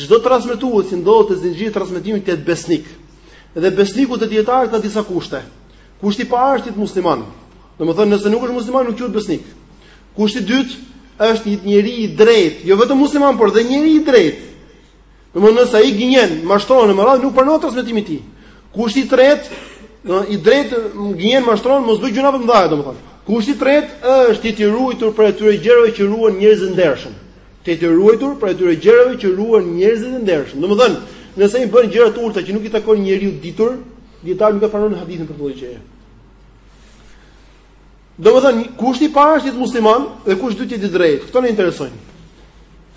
çdo transmetues që ndodhet në zinxhirin e transmetimit të jetë besnik. Dhe besniku te dietarët ka disa kushte. Kushti i parë është të jetë musliman. Domethënë, nëse nuk është musliman, nuk quhet besnik. Kushti i dytë është një njeri i drejtë, jo vetëm musliman, por dhe njeri i drejtë. Domethënë, nëse ai gënjen, mashtron në radhë, nuk pranohet transmetimi i tij. Kushti i tretë, do i drejtë gënjen, mashtron mos bëj gjëra të mëdha, domethënë. Kushti i tretë është të jetë i ruajtur prej atyre gjërave që ruhen njerëzit e ndershëm. Të jetë i ruajtur prej atyre gjërave që ruhen njerëzit e ndershëm. Domethënë, nëse i bën gjëra të ulëta që nuk i takon njeriut të ditur, Dijetari nuk e pranon hadithin për këtë gjë. Domethënë, kushti i parë është të jetë musliman dhe kushti i dytë të jetë i drejtë, këto na interesojnë.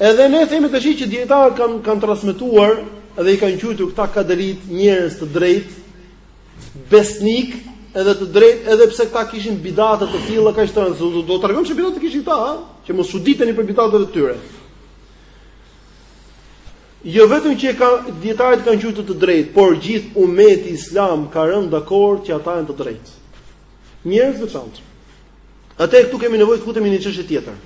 Edhe ne themi tash që dijetarët kanë kanë transmetuar dhe i kanë quajtur këta kaderit njerëz të drejtë, besnik edhe të drejtë, edhe pse këta kishin bidate të tilla kaq të rëndë, do të tregojmë se ç'bidate kishin këta, që mos çuditeni për bidatet e tyre. Jo vetëm që e ka dijetarët i kanë quajtur të drejtë, por gjithë umeti islam ka rënë dakord që ata janë të drejtë. Njerëz të veçantë. Atë këtu kemi nevojë të futemi në një çështje tjetër.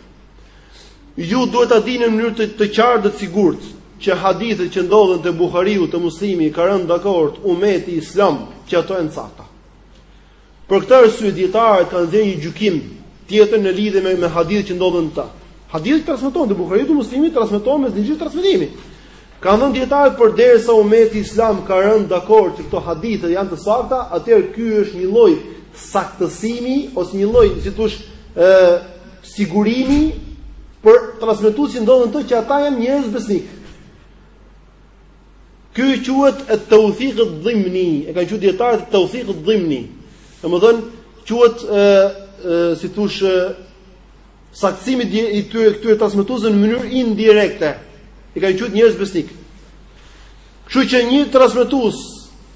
Ju duhet ta dini në mënyrë të, të qartë dhe të sigurt që hadithet që ndodhen te Buhariu te Muslimi ka rënë dakord umeti islam që ato janë të sakta. Për këtë arsye dijetarët kanë dhënë një gjykim tjetër në lidhje me me hadithet që ndodhen te ta. Hadithet që transmetohen te Buhariu dhe Muslimi transmetohen me zinxhir transmetimi. Kanë thënë dijetarët përderisa ummeti islam ka rënë dakord që këto hadithe janë të sakta, atëherë ky është një lloj saktësimi ose një lloj, si t'thush, ë sigurimi për transmetuesit që ndodhen te ta që ata janë njerëz besnik. Ky quhet at-tawthiq ad-dhimni, e kanë quajtur dijetarët at-tawthiq ad-dhimni. Domethënë quhet ë si t'thush saktësimi i tyre këtyre transmetuesve në mënyrë indirekte. I kanë quajtur njerëz besnik. Kështu që një transmetues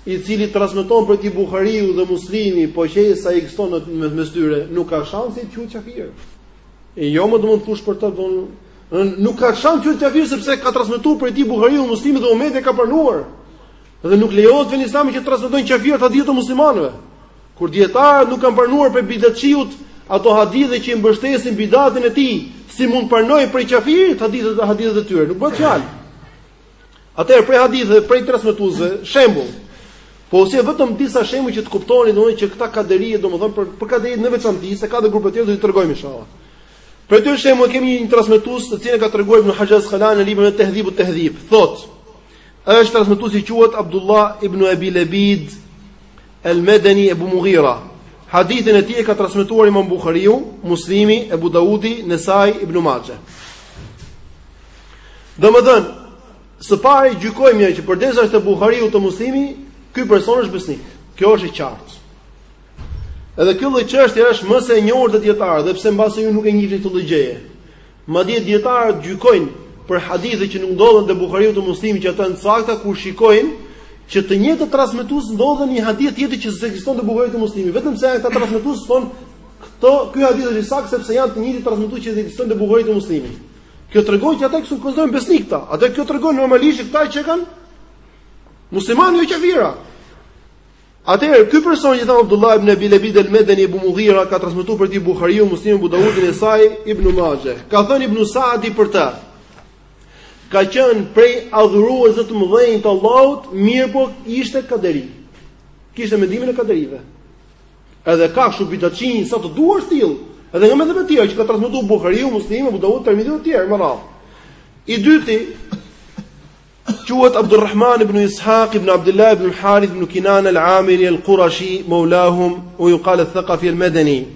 i cili transmeton prej tij Buhariu dhe Muslimi, po qe se ai ekziston në mes tyre, nuk ka shanse të quhet kafir. E jo më do mund të thush për të don Nuk ka shans të jetë kafir sepse ka transmetuar prej tij Buhariu, Muslimi dhe umeti e ka pranuar. Dhe nuk lejohet në fenë islame që transmetojnë kafirët hadithet e muslimanëve. Kur dijetarët nuk kanë pranuar prej bidatçiut ato hadithe që i mbështesin bidatin e tij, si mund të pranojnë prej kafirit hadithet, hadithet e tyre, nuk bëhet fjalë. Atëherë për hadithe, prej transmetuesve, shembull. Po sjell vetëm disa shembuj që të kuptoni domethënë që këta kaderi, domethënë për për kaderi në veçanti, se ka dhe grupe të tjera do t'i tregojmë inshallah. Prej tyre shembull kemi një transmetues të cilin e ka treguar Ibn Hajar al-Asqalani në librin Tahdhib al-Tahdhib, thotë: Është transmetuesi që quhet Abdullah ibn Abi Labid al-Madani Abu Mughira. Hadithin e tij e ka transmetuar Imam Buhariu, Muslimi, Abu Daudi, Nesai, Ibn Majah. Domethën, së pari gjykojmë njëherë që përderisa është te Buhariu, te Muslimi, ky person është besnik. Kjo është e qartë. Edhe kjo lloj çështje është më se e njohur te dietarët, dhe pse mbase ju nuk e njihni këtë lloj gjëje. Madje dietarët gjykojnë për hadithe që nuk ndodhen te Buhariu te Muslimi që ata janë të sakta kur shikojnë që të njëjtë transmetues ndodhen në një hadith tjetër që s'ekziston te Buhariu te Muslimi, vetëm se ata transmetues thonë këta ky hadith është i saktë sepse janë të njëjtë transmetues që ekziston te Buhariu te Muslimi. Kjo tregon që ata i konsiderojnë besnik këta. Ata kjo tregon normalisht këta që janë muslimanë jo kafira. Atëherë ky person që i thonë Abdullah ibn Abi Labid al-Madani Abu Mughira ka transmetuar prej tij Buhariu, Muslimi, Abu Dawudi, Nesai, Ibn Majah. Ka thënë Ibn Sa'di për të. Ka qenë prej adhuruesve të mëdhenj të Allahut, mirëpo ishte kaderi. Kishte mendimin e kaderive. Edhe ka kështu bidatçinj sa të duash ti. Edhe nga më të tjerë që ka transmetuar Buhariu, Muslimi, Abu Dawudi, Tirmidhi dhe të tjerë me radhë. I dyti Quhet Abdurrahman ibn Ishaq ibn Abdullah ibn Harith ibn Kinan al-Amiri al-Qurashi maulahum ue jukalu al-Thekafi al-Medeni.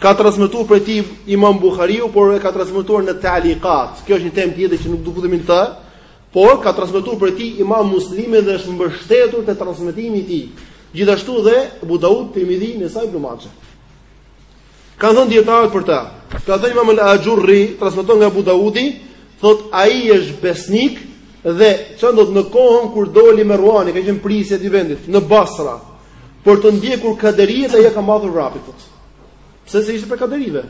Ka transmetuar prej tij Imam Buhariu, por e ka transmetuar në Taliqat. Kjo është një temë tjetër që nuk do futemi në të, por ka transmetuar prej tij Imam Muslimi dhe është mbështetur te transmetimi i tij. Gjithashtu dhe Abu Daud, Tirmidhi, Nesai, Ibn Majah. Kanë thënë dijetarët për të. Ka thënë Imam al-Ajurri, transmeton nga Abu Daudi, thotë ai është besnik dhe ça ndodhi në kohën kur doli Meruani, ka qenë prijës i vendit në Basra. Për të ndjekur kaderiet ai ia ka mbathur vrapit. Thotë pse? Se ishte prej kaderive?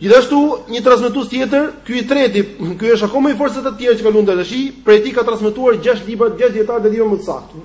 Gjithashtu një transmetues tjetër, ky i treti, ky është akoma më i fortë se të tjerë që kaluan tashi, prej tij kanë transmetuar 6 librat, 6 dietarët e librave më të saktë.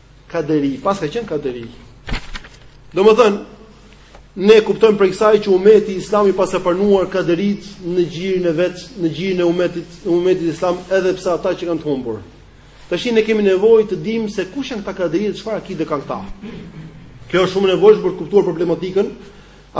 Kaderi, paska qenë Kaderi. Domethënë, ne kuptojmë prej kësaj që umeti islam i paska pranuar Kaderitë në gjirin e vet, në gjirin e umetit, umetit islam edhe pse ata qenkan të humbur. Tashi ne kemi nevojë të dimë se kush janë këta Kaderitë, çfarë akide kanë këta. Kjo është shumë e nevojshme për të kuptuar problematikën.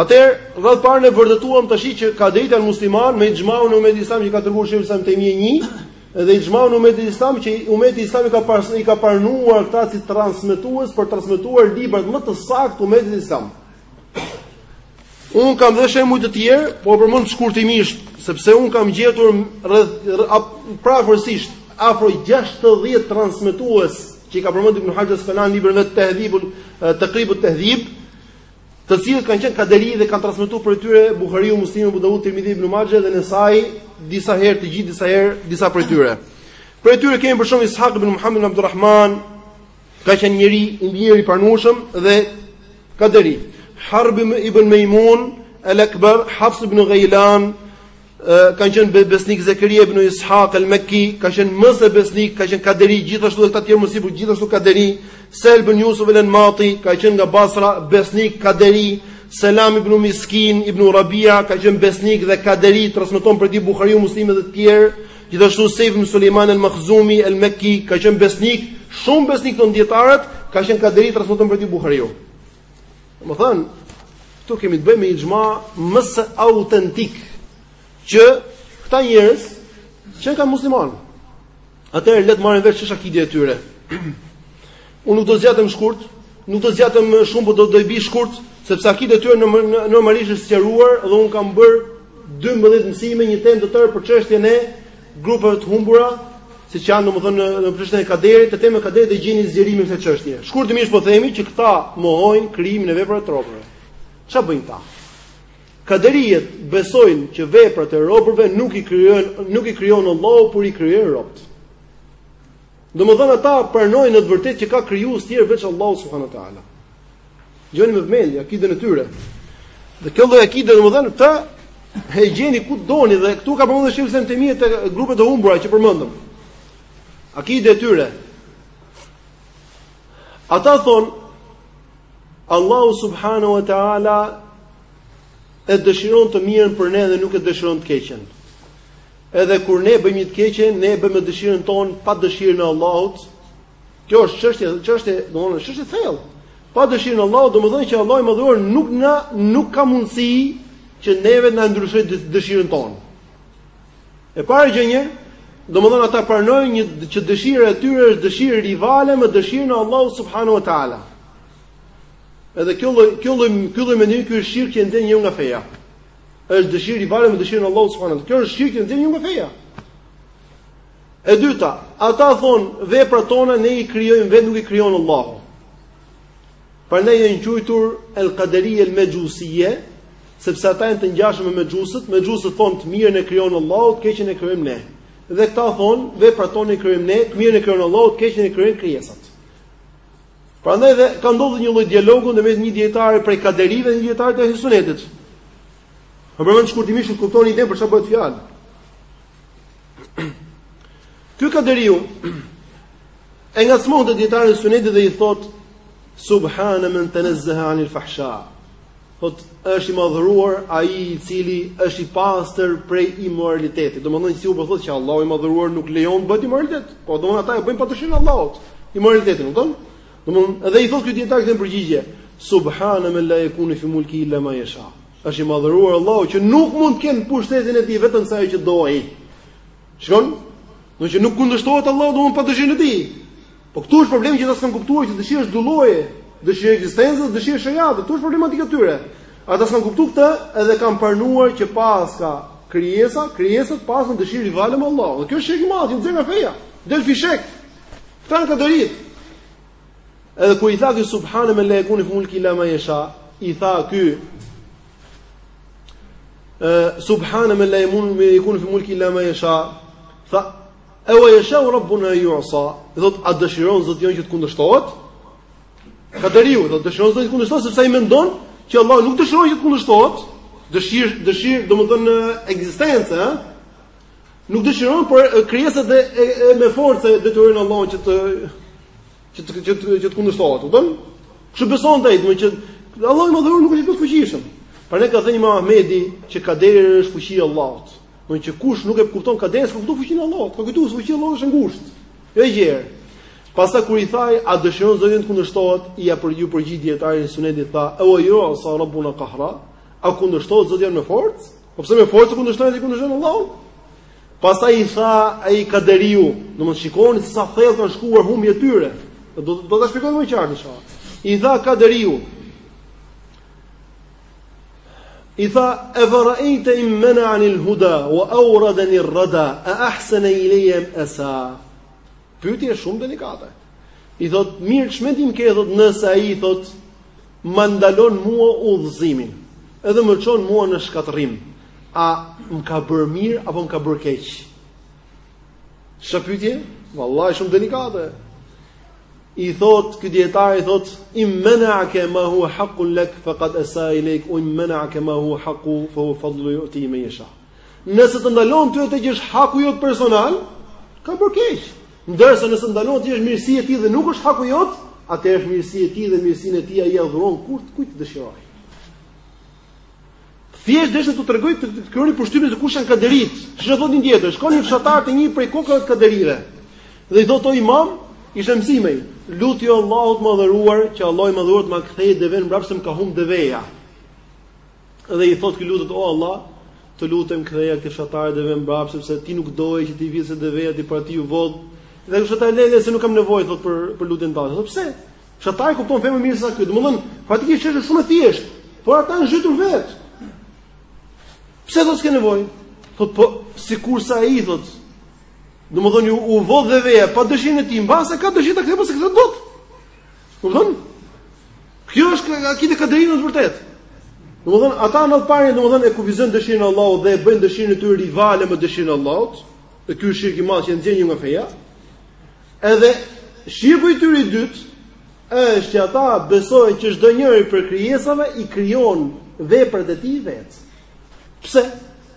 Atëherë, radhë të parë ne vërtetuam tashi që Kaderitë janë muslimanë me ixhmaun e umetit islam që e ka treguar Shejhul Islam Ibn Tejmije, Edhe ixhmaun e umetit islam që umeti islam i ka pas i ka pranuar këta si transmetues për transmetuar librat më të saktë të umetit islam. Unë kam dhe shembuj të tjerë, po përmend shkurtimisht, sepse unë kam gjetur rreth prafërsisht afro 60 transmetues që i ka përmendur Ibn Hajar Asqalani në librin e Tahdhibul Taqribut Tahdhib, të cilët kanë qenë kaderi dhe kanë transmetuar prej tyre Buhariu, Muslimi, Abu Dawud, Tirmidhi, Ibn Majah dhe Nesai disa herë të gjithë disa herë disa prej tyre. Prej tyre kemi për shembull Ishaq ibn Muhammad ibn Abdulrahman, ka qenë njeri i mirë i pranueshëm dhe kaderi. Harb ibn Maimun al-Akbar, Hafs ibn Ghailan, kanë qenë besnikë Zekerija ibn Ishaq al-Makki, ka qenë më se besnik, ka qenë kaderi gjithashtu edhe këta të tjerë më sipër gjithashtu kaderi, Sel ibn Yusuf al-Anmati, ka qenë nga Basra, besnik kaderi, Selam ibn Miskin ibn Rabia, ka qenë besnik dhe kaderi, transmeton prej tij Buhariu, Muslimi dhe të tjerë. Gjithashtu Seif ibn Sulejman al-Makhzumi al-Makki, ka qenë besnik, shumë besnik thonë dijetarët, ka qenë kaderi transmeton për ti Buhariu. Domethënë, këtu kemi të bëjmë me ixhma më se autentik, që këta njerëz qenkan muslimanë. Atëherë le të marrim vesh ç'është akidja e tyre. Unë nuk do zgjatem shkurt, nuk do zgjatem më shumë, por do t'i bie shkurt sepse akidja e tyre në normalisht është sqaruar dhe unë kam bërë 12 mësime një temë të tërë për çështjen e grupeve të humbura, siç janë domethënë në, në çështjen e Kaderit, te tema e Kaderit dhe gjeni zgjerimin në këtë çështje. Shkurtimisht po themi që këta mohojnë krijimin e veprave të robërve. Ça bëjnë këta? Kaderiet besojnë që veprat e robërve nuk i krijojnë, nuk i krijon Allahu, por i krijojnë robët. Domethënë ata pranojnë në të vërtetë që ka krijues të tjerë veç Allahut subhanahu wa taala. Dëgjoni me vëmendje akiden e tyre. Dhe kjo lloj akide domethënë e gjeni ku doni dhe këtu ka përmendur shehu Ibn Tejmie te grupet e humbura që përmendëm. Akidja e tyre. Ata thonë Allahu subhanahu wa taala e dëshiron të mirën për ne dhe nuk e dëshiron të keqen. Edhe kur ne bëjmë një të keqe, ne e bëjmë me dëshirën tonë, pa dëshirën e Allahut. Kjo është çështje, çështje, domethënë çështje e thellë. Pa dëshirën e Allahut, domethënë që Allahu i Madhëruar nuk na nuk ka mundësi që neve të na ndryshojë dëshirën tonë. E para gjë një, domethënë ata pranojnë një që dëshira e tyre është dëshirë rivale me dëshirën e Allahut subhanahu wa taala. Edhe kjo lloj kjo lloj ky lloj mendimi ky është shirk që nxjerr njeriun nga feja. Është dëshirë rivale me dëshirën e Allahut subhanahu wa taala. Kjo është shirk që nxjerr njeriun nga feja. E dyta, ata thonë veprat tona ne i krijojmë vetë, nuk i krijon Allahu. Prandaj janë quajtur el-kaderije el-mexhusije, sepse ata janë të ngjashëm me mexhusët, mexhusët thonë të mirën e krijon Allahu, të keqen e krijojmë ne. Dhe këta thonë veprat tona i krijojmë ne, të mirën e krijon Allahu, të keqen e krijojnë krijesat. Prandaj dhe ka ndodhur një lloj dialogu ndërmjet një dijetari prej kaderive dhe një dijetari të Ehlusunetit. Po e përmend shkurtimisht të kuptoni idenë për çfarë bëhet fjalë. Ky kaderiu e ngacmon këtë dijetarin e Sunetit dhe i thotë Subhana man tanazzaha 'anil fahsha. Thot është i madhëruar ai i cili është i pastër prej imoralitetit. Domethënë si u po thotë që Allahu i madhëruar nuk lejon bëhet imoralitet. Po domethënë ata e bëjnë pa dëshirën e Allahut. Imoralitetin, kupton? Domethënë edhe i thotë ky dietar këtë përgjigje, subhana man la yakunu fi mulki illa ma yasha. Është i madhëruar Allahu që nuk mund të ketë në pushtetin e tij vetëm se ajo që do ai. Shikon? Domethënë që nuk kundërshtohet Allahu domethënë pa dëshirën e tij. Po këtu është problemi që ata s'kan kuptuar që dëshira është dy lloje, dëshira e ekzistencës, dëshira e shariatit. Këtu është problematika e tyre. Ata s'kan kuptuar këtë edhe kanë pranuar që paska krijesa, krijesat paska dëshirë rivale me Allahu. Dhe kjo është shirk i madh, nxjerr nga feja. Del fishek. Këta janë kaderit. Edhe kur i tha ky subhana man la yakunu fi mulki illa ma yasha, i tha ky ë subhana man la yamun man yakunu fi mulki illa ma yasha. Tha A wa yashau rabbuna an yu'sa, domethënë thot a dëshiron Zoti jonë që të kundërshtohet? Kaderiu, a dëshiron Zoti të kundërshtohet sepse ai mendon që Allah nuk dëshiron që të kundërshtohet. Dëshirë, dëshirë, domethënë ekzistencë, ëh. Nuk dëshiron, por krijesat e, e, e me forcë detyrojnë Allahun që të që të që të, që të kundërshtohet, kupton? Kështu beson ai, domethënë që Allahu i madhëruar nuk është i fuqishëm. Prandaj ka thënë Imam Ahmedi që kaderi është fuqia e Allahut. Domethënë që kush nuk e kupton kaderin, nuk kupton fuqinë e Allahut. Ka kujtu se fuqia e Allahut është e ngushtë. E gjerë. Pastaj kur i tha, a dëshiron Zoti jonë të kundërshtohet, iu për iu përgjigj dijetari i sunetit tha, "A wa yu'sa rabbuna qahra, a kundërshtohet Zoti jonë me forcë? Po pse me forcë kundërshton ti kundërshton Allahun?" Pastaj i tha ai kaderiu, "Domethënë shikoni se sa thellë ka shkuar humbja e tyre." Do do ta shpjegoj më qartë inshallah. I tha kaderiu, I tha, afara'ayta in mana'anil huda, wa awradanir rada, a ahsana ilayya am asaa. Pyetje shumë delikate. I thot, mirë, çmendim ke, thot, nëse ai thot, më ndalon mua udhëzimin, edhe më çon mua në shkatërrim, a më ka bërë mirë, apo më ka bërë keq. Ça pytje? Vallahi, shumë delikate. I thotë ky dijetari thotë in mana'aka ma huwa haqqun lak faqad asaa ilayk wa in mana'aka ma huwa haqqu fa huwa fadlu yu'ti man yasha. Nëse të ndalon ty atë që është haku jot personal, ka bërë keq. Ndërsa nëse të ndalon ty është mirësi e tij dhe nuk është haku jot, atëherë është mirësi e tij dhe mirësinë e tij ai ia dhuron kur kujt të dëshirojë. Thjesht desha të tregoj të krijoni përshtypjen se kush janë kaderit. Çfarë thotë një tjetër? Shkon një fshatar te një prej kokave të kaderive. Dhe i thotë o imam, ishte në mësim ai. Lutju Allahut të madhëruar që Allahu i madhëruar të ma kthejë devën mbrapsht se më ka humb deveja. Dhe i thotë ky lutet o Allah, të lutem ktheja këtij fshatari devën mbrapsht sepse ti nuk doje që t'i vidhesh deveja ti por atij iu vodh. Dhe kështu ta lele se nuk kam nevojë thotë për për lutjen tënde. Thotë pse? Sa ta kupton fenë mirë sa ky. Domthon, faktikisht është shumë e thjeshtë, por ata janë zhytur vet. Pse do të kenë nevojë? Po po, sikur sa ai thot. Domthon iu vodh deveja pa dëshirën e tij, mbase ka dëshirë ta kthejë po s'e kthen dot. Domthon, kjo është ka kitë ka drejtë në të vërtetë. Domthon, ata në të parë domthon e kufizojnë dëshirën e Allahut dhe e bëjnë dëshirën e tyre rivale me dëshirën e Allahut. Dhe ky është shirki i madh që nxjerr njeri nga feja. Edhe shirku i tyre i dytë është që ata besojnë që çdo njëri prej krijesave i krijon veprat e tij vetë. Pse?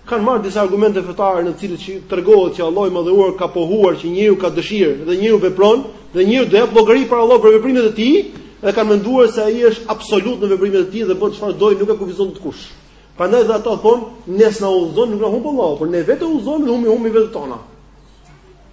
Kan marrë disa argumente fetare në të cilët tregohet që Allahu i Madhëruar ka pohuar që njeriu ka dëshirë dhe njeriu vepron dhe njeriu do japë llogari para Allahut për veprimet e tij dhe kanë menduar se ai është absolut në veprimet e tij dhe bën çfarë të dojë nuk e kufizon dot kush. Prandaj dhe ata thonë, "Ne s'na udhëzon, nuk na humb Allahu, por ne vetë udhëzojmë dhe humbim humbim vetet tona."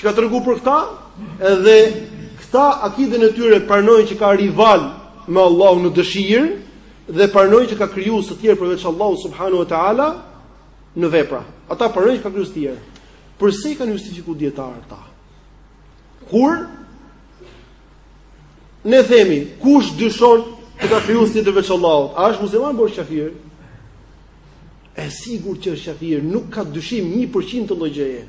Çka tregu për këta? Edhe këta akiden e tyre pranojnë që ka rival me Allahun në dëshirë dhe pranojnë që ka krijues të tjerë përveç Allahut subhanahu wa taala në vepra. Ata pranojnë që ka krijues të tjerë. Përse i kanë justifiku dijetarët ata? Kur ne themi, kush dyshon që ka krijues tjetër përveç Allahut? A është musliman apo është kafir? E sigurt që është kafir, nuk ka dyshim 1% të kësaj gjëje.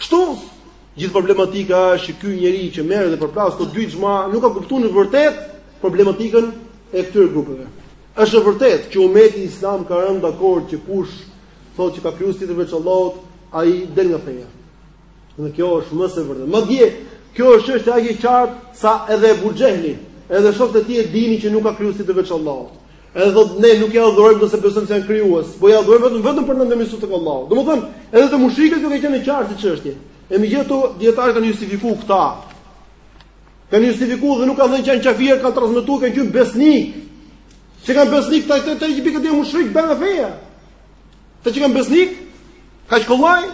Kështu, gjithë problematika është që ky njeri që merr dhe përplas këto dy ixhma nuk ka kuptu në vërtet problematikën e këtyre grupeve. Është e vërtetë që umeti islam ka rënë dakord që kush thotë që ka krijues tjetër veç Allahut, ai del nga feja. Dhe kjo është më se e vërtetë. Madje, kjo është çështje aq e qartë sa edhe Ebu Xhehli, edhe shokët e tij e dinin që nuk ka krijues tjetër veç Allahut. Edhe thotë ne nuk i adhurojmë se besojmë se janë krijues, po i adhurojmë vetëm vetëm për ndërmjetësim tek Allahu. Domethënë, edhe te mushrikët kjo ka qenë e qartë si çështje. E megjithatë dijetarët i kanë justifiku këta. I kanë justifiku dhe nuk kanë thënë që janë qafirë, kanë transmetu kanë qenë besnik. Që kanë besnik ta të të i bikë të mushrik bën feja. Të që kanë besnik? Kaq kollaj?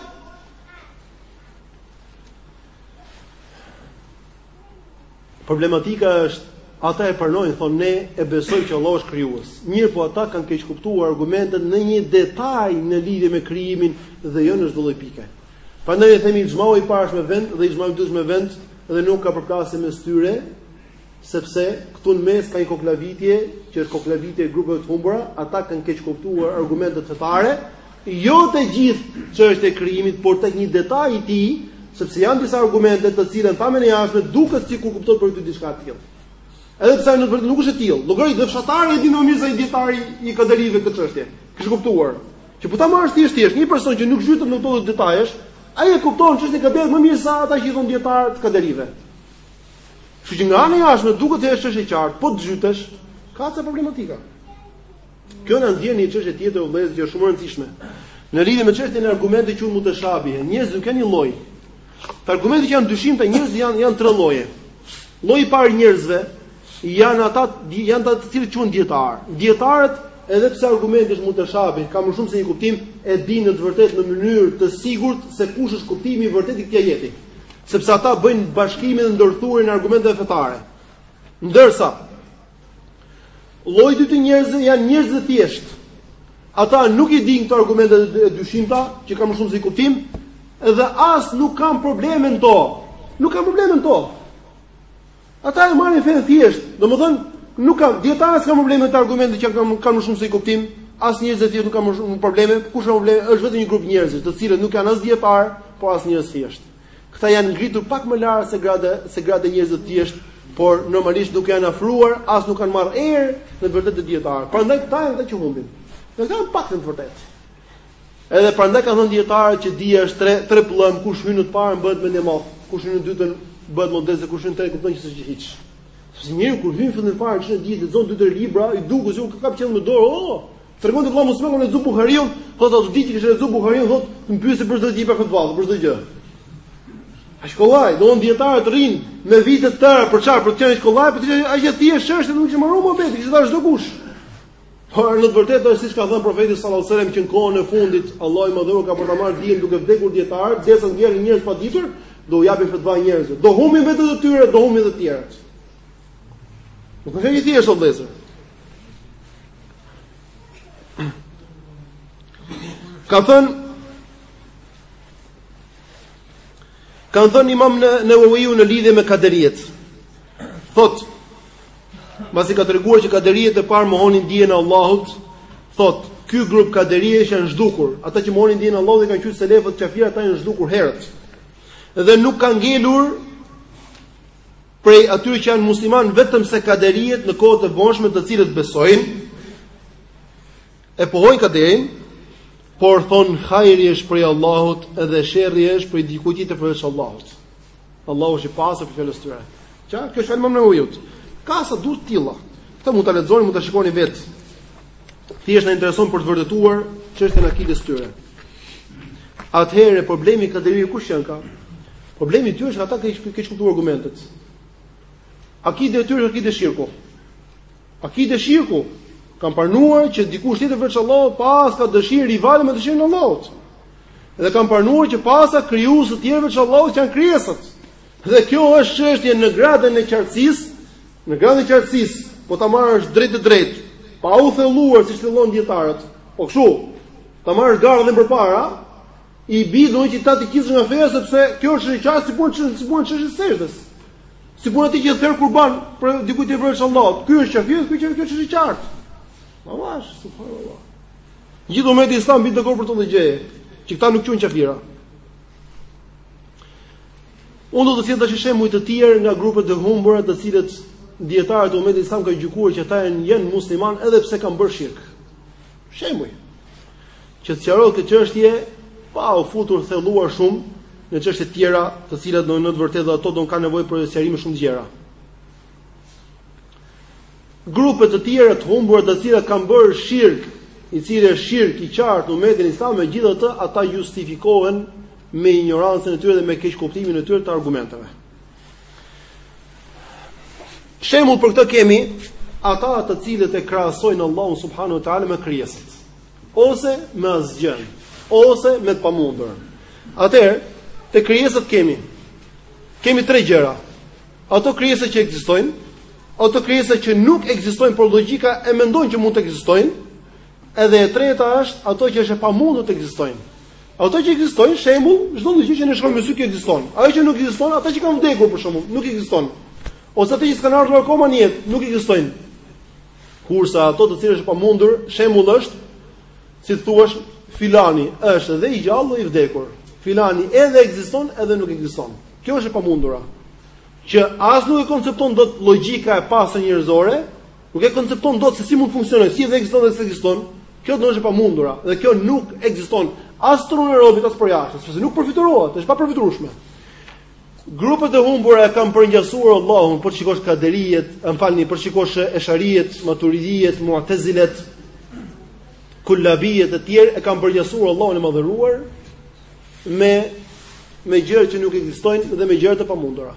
Problematika është Ata e pranojnë, thonë ne e besojmë që Allahu është krijues. Mirëpo ata kanë keqkuptuar argumentet në një detaj në lidhje me krijimin dhe jo në çdo lloj pike. Prandaj ne themi ixhmai i parë është me vend dhe ixhmai i dytë është me vend dhe nuk ka përplasje mes tyre, sepse këtu në mes ka një koklavitje që është koklavitje e grupeve të humbura, ata kanë keqkuptuar argumentet fetare Jo te gjithë çështja e krijimit, por tek një detaj i tij, sepse janë disa argumente të cilat në pamjen e jashtme duket sikur kupton për një diçka të tillë. Edhe pse në vërtetë nuk është e tillë. Llogarit dhe fshatari e di më mirë se ai dietari i kaderive këtë çështje. E ke kuptuar. Që po ta marrësh thjesht thjesht një person që nuk zhytet në këto detaje, ai e kupton çështën e kaderit më mirë se ata që i thonë dietar të kaderive. Kështu që nga ana e jashtme duket se është çështje e qartë, po të zhytesh, ka ca problematika. Kjo na nxjerr një çështje tjetër o vëllezër që është shumë e rëndësishme. Në lidhje me çështjen e argumenteve që muteshabihe, njerëzit nuk janë një lloj. Te argumentet që janë dyshimta njerëzit janë janë tre lloje. Lloji i parë i njerëzve janë ata janë ata të cilët quhen dietar. Dietarët edhe pse argumenti është muteshabih, ka më shumë se një kuptim, e dinë në të vërtetë në mënyrë të sigurt se kush është kuptimi i vërtetë i këtij ajeti. Sepse ata bëjnë bashkimin e ndërthurjen e argumenteve fetare. Ndërsa Lloji i dytë i njerëzve janë njerëz të thjeshtë. Ata nuk i dinë këto argumente të dyshimta, që kanë më shumë se një kuptim, dhe as nuk kanë probleme në to. Nuk kanë probleme në to. Ata e marrin fenë thjesht, domethënë nuk kanë dietarët s'kanë probleme te argumentet që kanë kanë më shumë se një kuptim, as njerëz të thjeshtë nuk kanë më shumë probleme, kush ka probleme është vetëm një grup njerëzish, të cilët nuk janë as dietarë, por as njerëz të thjeshtë. Këta janë ngritur pak më lart se grada, se grada e njerëzve të thjeshtë, por normalisht nuk janë afruar, as nuk kanë marrë erë në të vërtetë te dijetarët. Prandaj këta janë ata që humbin. Dhe këta janë paktë në të vërtetë. Edhe prandaj kanë thënë dijetarët që dija është tre, tre pëllëmbë, kush hyn në të parën bëhet mendjemadh, kush hyn në të dytën bëhet modest kush hyn në të tretën, kupton që s'është hiç. Sepse njeriu kur hyn fillim fare në dije lexon dy tre libra, i duket se e kap qiellin me dorë, oh, Tregon vallahi mos më lexon Buhariun, thotë ato ditë që kishte lexu Buhariun, thotë më pysni për çdo gjë për futboll, për çdo gjë. A shkollaj, dijetarët rrinë me vite të tëra, për qarë, për të qenë shkollaj, për të qenë a gjithë kjo çështje, nuk që më rrumë, për të çdokush. Por, në të vërtetë, është siç ka thënë profeti salatu selam, që në kohën e fundit, Allah i madhëruar ka për ta marrë dijen duke vdekur dijetarët, dhe do ngelen njerëz të paditur, do u japin fetva njerëzve. Do humbin veten e tyre, do humbin dhe tjerët. Nuk është një tjetër, o vëllezër. Ka thënë Ka thënë imam Neveviu në lidhje me kaderijet Thotë Mbasi ka treguar që kaderijet e parë mohonin dijen e Allahut Thotë Ky grup kaderijesh janë zhdukur Ata që mohonin dijen e Allahut dhe i kanë qujt selefët qafira ata janë zhdukur herët Dhe nuk kanë ngelur prej atyre që janë musliman vetëm se kaderiet në kohët e vonshme të cilët besojnë e pohojnë kaderin, por thonë hajri është prej Allahut edhe sherri është prej dikujt tjetër përveç Allahut. Allahu është i pastër prej fjalës tyre. Çka? Kjo është më e ujut. Ka sa duhet të tilla. Këtë mund ta lexoni, mund ta shikoni vetë. Thjesht na intereson për të vërtetuar çështjen e akidës tyre. Atëherë problemi i kaderit kush janë ka? Problemi i tyre është ata që kanë keqkuptuar argumentet. Akide e tyre është akide shirku. Akide shirku kanë pranuar që dikush tjetër veç Allahut paska dëshirë rivale me dëshirën e Allahut. Dhe kanë pranuar që paska krijues të tjerë veç Allahut që janë krijesat. Dhe kjo është çështje në gradën e qartësisë, në gradën e qartësisë, po ta marrësh drejt të drejt, pa u thelluar siç thellohen dietarët. Po kështu, ta marrësh gardhin përpara, I bie që ta nxjerrësh nga feja sepse kjo është një çështje si puna e çështjes si puna e çështjes sexhdes. Si puna e atij që ther kurban për dikë tjetër veç Allahut. Ky është qafir, ky që kjo është e qartë. Vallash, subhanallah. Gjithë umeti islam mbi të për të ndonjë gjë. Që këta nuk janë qafira. Unë do të sjell tash shembuj të tjerë nga grupet e humbura të cilët dietarët e umetit islam kanë gjykuar që ata janë muslimanë edhe pse kanë bërë shirk. Shembuj. Që të sqaroj këtë çështje pa u futur thelluar shumë në çështje të tjera, të cilat në të vërtetë ato do të kenë nevojë për sqarime shumë të gjera. Grupe të tjera të humbura të cilat kanë bërë shirk, i cili është shirk i qartë në umetin islam, megjithatë ata justifikohen me injorancën e tyre dhe me keqkuptimin e tyre të argumenteve. Shembull për këtë kemi ata të cilët e krahasojnë Allahun subhanehu teala me krijesat, ose me asgjënë, ose me të pamundur. Atëherë, te krijesat kemi kemi tre gjëra. Ato krijesa që ekzistojnë, ato krijesa që nuk ekzistojnë por logjika e mendon që mund të ekzistojnë, edhe e treta është ato që është e pamundur të ekzistojnë. Ato që ekzistojnë, shembull, çdo gjë që ne shohim me sy që ekziston. Ajo që nuk ekziston, ata që kanë vdekur për shembull, nuk ekziston. Ose ata që s'kanë ardhur akoma në jetë, nuk ekzistojnë. Kurse ato të cilat është e pamundur, shembull është si thua filani është dhe i gjallë dhe i vdekur. Filani edhe ekziston edhe nuk ekziston. Kjo është e pamundura. Që as nuk e koncepton dot logjika e pastër njerëzore, Nuk e koncepton dot se si mund të funksionojë, si dhe ekziston dhe s'ekziston. Kjo do të thotë e pamundura dhe kjo nuk ekziston as në trunë e robit as përjashta, sepse nuk përfytyrohet, është e papërfytyrueshme. Grupet e humbura e kanë përngjasuar Allahun, po të shikosh kaderijet, më falni, po të shikosh esharijet, maturidijet, mu'tazilet, kullabijet e tjerë e kanë përngjasuar Allahun e madhëruar me me gjëra që nuk ekzistojnë dhe me gjëra të pamundura.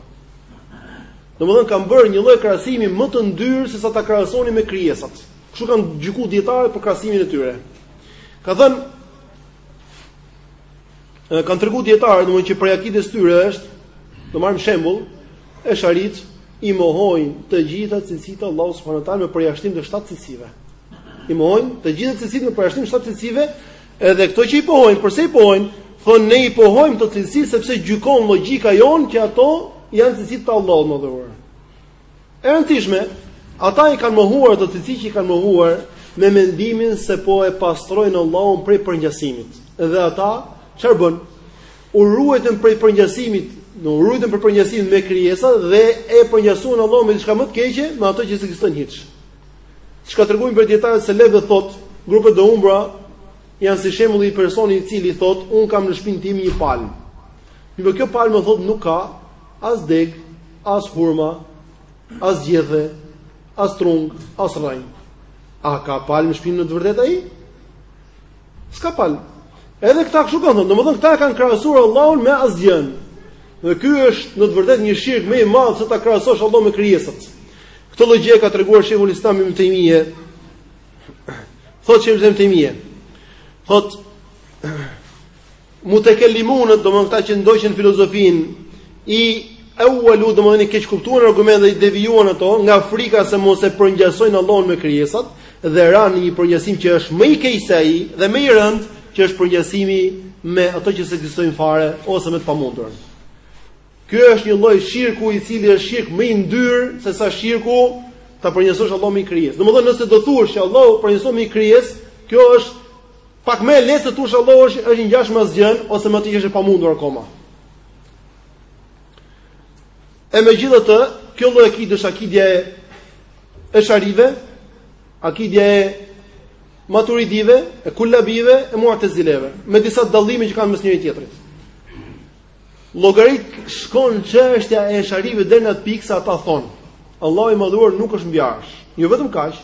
Domethënë kanë bërë një lloj krahasimi më të ndyrë se sa ta krahasonin me krijesat. Kështu kanë gjykuar dietarët për krahasimin e tyre. Ka thënë kanë treguar dietarët domethënë që prej akides tyre është, do marrim shembull, esharit i mohojnë të gjitha cilësitë e Allahut subhanahu wa taala me përjashtim të shtatë cilësive. I mohojnë të gjitha cilësitë me përjashtim të shtatë cilësive Edhe këto që i pohojnë, përse i pohojnë? Thonë ne i pohojmë këto cilësi sepse gjykon logjika jonë që ato janë cilësi të Allahut madhëruar. E rëndësishme, ata i kanë mohuar ato cilësi që i kanë mohuar me mendimin se po e pastrojnë Allahun prej përngjasimit. Dhe ata çfarë bënë? U ruajtën prej përngjasimit, u ruajtën prej përngjasimit me krijesat dhe e përngjasuan Allahun me diçka më të keqe, me ato që s'ekzistojnë hiç. Çka tregojnë prej dijetarëve selefë thotë, grupet e humbura janë si shembulli i personit i cili thotë, unë kam në shpinë time një palmë. Mirëpo kjo palmë thotë nuk ka as degë, as hurma, as gjethe, as trung, as rrënjë. A ka palmë në shpinë në të vërtetë ai? S'ka palmë. Edhe këta kështu kanë thënë, domethënë këta e kanë krahasuar Allahun me asgjënë. Dhe ky është në të vërtetë një shirk më i madh se ta krahasosh Allahun me krijesat. Këtë lloj gjëje ka treguar Sheikhul Islam Ibn Taymije. Thotë Ibn Taymije. Thotë mutekellimunët, domethënë këta që ndoqën filozofinë i ewalu domethënë i keqkuptuan argumentet dhe i devijuan ato nga frika se mos e përngjasojnë Allahun me krijesat dhe ranë në një përngjasim që është më i keq se ai dhe më i rëndë që është përngjasimi me ato që s'ekzistojnë fare ose me të pamundur. Ky është një lloj shirku i cili është shirk më i ndyrë se sa shirku ta përngjasosh Allahun me krijesë. Domethënë nëse do thuash që Allahu përngjason me krijesë, kjo është pak më e lehtë se të thuash Allahu është i ngjashëm me asgjënë ose me diçka të pamundur akoma. E megjithatë, kjo lloj akide është akidja e esharive, akidja e maturidive, e kullabive, e mutezileve, me disa dallime që kanë mes njëri-tjetrit. Llogarit shkon çështja e esharive deri në atë pikë sa ata thonë. Allahu i madhëruar nuk është mbi arsh. Jo vetëm kaq.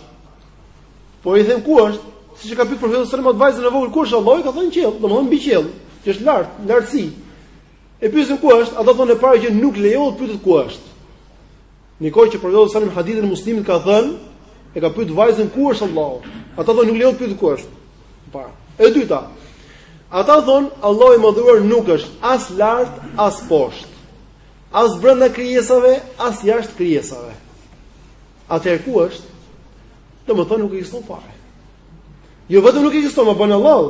Po i themi ku është? Siç e ka pyetur profeti sallallahu alajhi wasallam vajzën e vogël ku është Allahu ka thënë në qiell, domthonë mbi qiell, që është lart, lartësi. E pyesin ku është? Ata thonë e para që nuk lejohet të pyetet ku është. Në një kohë që profeti sallallahu alajhi wasallam në hadithin e muslimit ka thënë e ka pyetur vajzën ku është Allahu. Ata thonë nuk lejohet të pyetet ku është. Para. E dyta, ata thonë, Allah i madhëruar nuk është as lartë, as poshtë, as brënda krijesave, as jashtë krijesave. Atëherë ku është, domethënë nuk ekziston fare. Jo vetëm nuk ekziston, më bënë Allahu.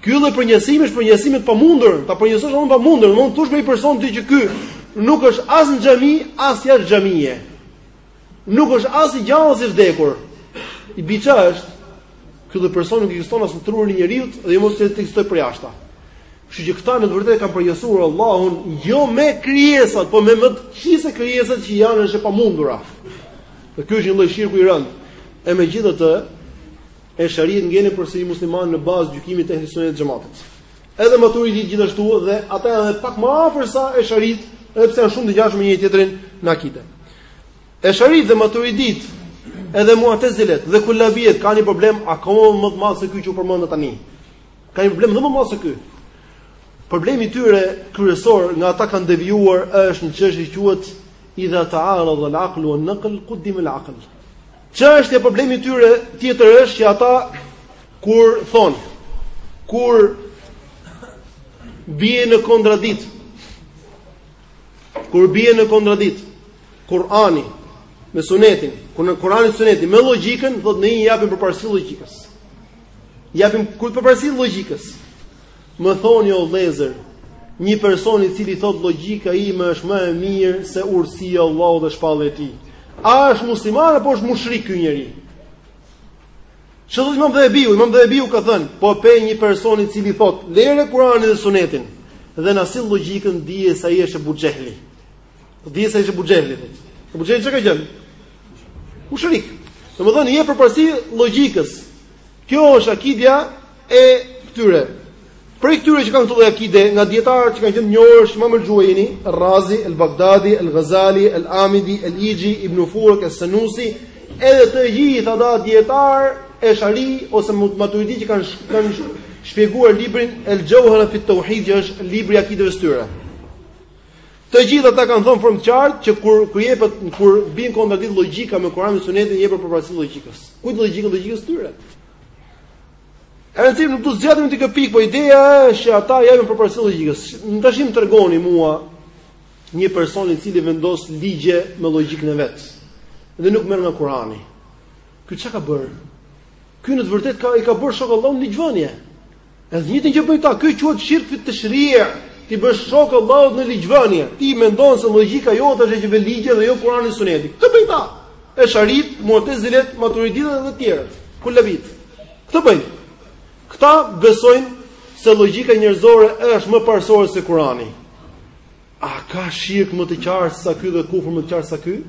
Ky lloj përngjasimi është përngjasim i të pamundurës, ta përngjasosh me të pamundur, më thuaj një person ti që ky nuk është as në xhami, as jashtë xhamie. Nuk është as i gjallë as i vdekur. I bie ça është ky lloj personi nuk ekziston as në trurin e njeriut dhe jo mo të ekzistojë përjashta. Kështu që këta në të vërtetë kanë përngjasuar Allahun jo me krijesat, por me më të këqija se krijesat që janë si e pamundura. Dhe ky është një lloj shirku i rëndë. E megjithatë, esharit ngelen përsëri musliman në bazë të gjykimit të ehli sunetit xhematit. Edhe Maturidit gjithashtu dhe ata janë edhe pak më afër se Esharit, edhe pse janë shumë të ngjashëm me njëri tjetrin në akide. Esharit dhe Maturidit, edhe Mu'tazilet dhe Kullabiet kanë një problem akoma më të madh se ky që u përmend tani. Ka një problem më të madh se ky. Problemi i tyre kryesor nga ata kanë devijuar është një çështje që quhet idha ta'arada al aql wa naql qudim al aql. Çështja problemi i tyre tjetër është që ata kur thonë kur bie në kontradikt kur bie në kontradikt Kur'ani me Sunetin, Kur'ani e Suneti me logjikën, thotë ne i japim përparësi logjikës. Japim kujt përparësi logjikës. Më thoni o vëllezër, një person i cili thot logjika ime është më e mirë se urësia e Allahut dhe shpallja e tij. A është musliman apo është mushrik ky njeri? Imam Dhehebiu, imam Dhehebiu ka thënë, po pe një person i cili thot, lere Kur'anin dhe Sunetin dhe na sill logjikën dije se ai është Ebu Xhehli. Dije se ai është Ebu Xhehli. Po Ebu Xhehli ç'ka qenë? Mushrik. Domethënë jep përparësi logjikës. Kjo është akidja e këtyre. Prej këtyre që kanë këtë lloj akide nga dietarët që kanë qenë njohur është Imam al-Juwayni, Razi, al-Baghdadi, al-Ghazali, al-Amidi, al-Iji, Ibn Furak, al-Sanusi, edhe të gjithë ata dietar eshari ose maturidi që kanë kanë shpjeguar librin al-Jawhara fi at-Tauhid, që është libri i akides së tyre. Të gjithë ata kanë thënë në formë të qartë që kur kur jepet kur bie në kontradikt logjika me Kur'anin dhe Sunetin jepet përparësi logjikës. Kujt logjike logjikës së tyre? E rëndësishme nuk do zgjatemi te kjo pikë, po ideja është që ata i japin përparësi logjikës. Tashi më tregoni mua një person i cili vendos ligje me logjikën e vet. Dhe nuk merr nga Kurani. Ky çka ka bër? Ky në të vërtetë ka i ka bërë shok Allahut në ligjvënie. Edhe të njëjtën gjë bëjnë këta, ky quhet shirk fi tashri'. Ti bësh shok Allahut në ligjvënie. Ti mendon se logjika jote është që vë ligje e jo Kurani dhe Suneti. Këtë bëjnë këta. Esharit, Mu'tazilet, Maturiditët dhe të tjerët. Kullabit. Këtë bëjnë. Këta besojnë se logjika njerëzore është më parësor se Kurani. A ka shirk më të qartë sa ky dhe kufër më të qartë sa ky?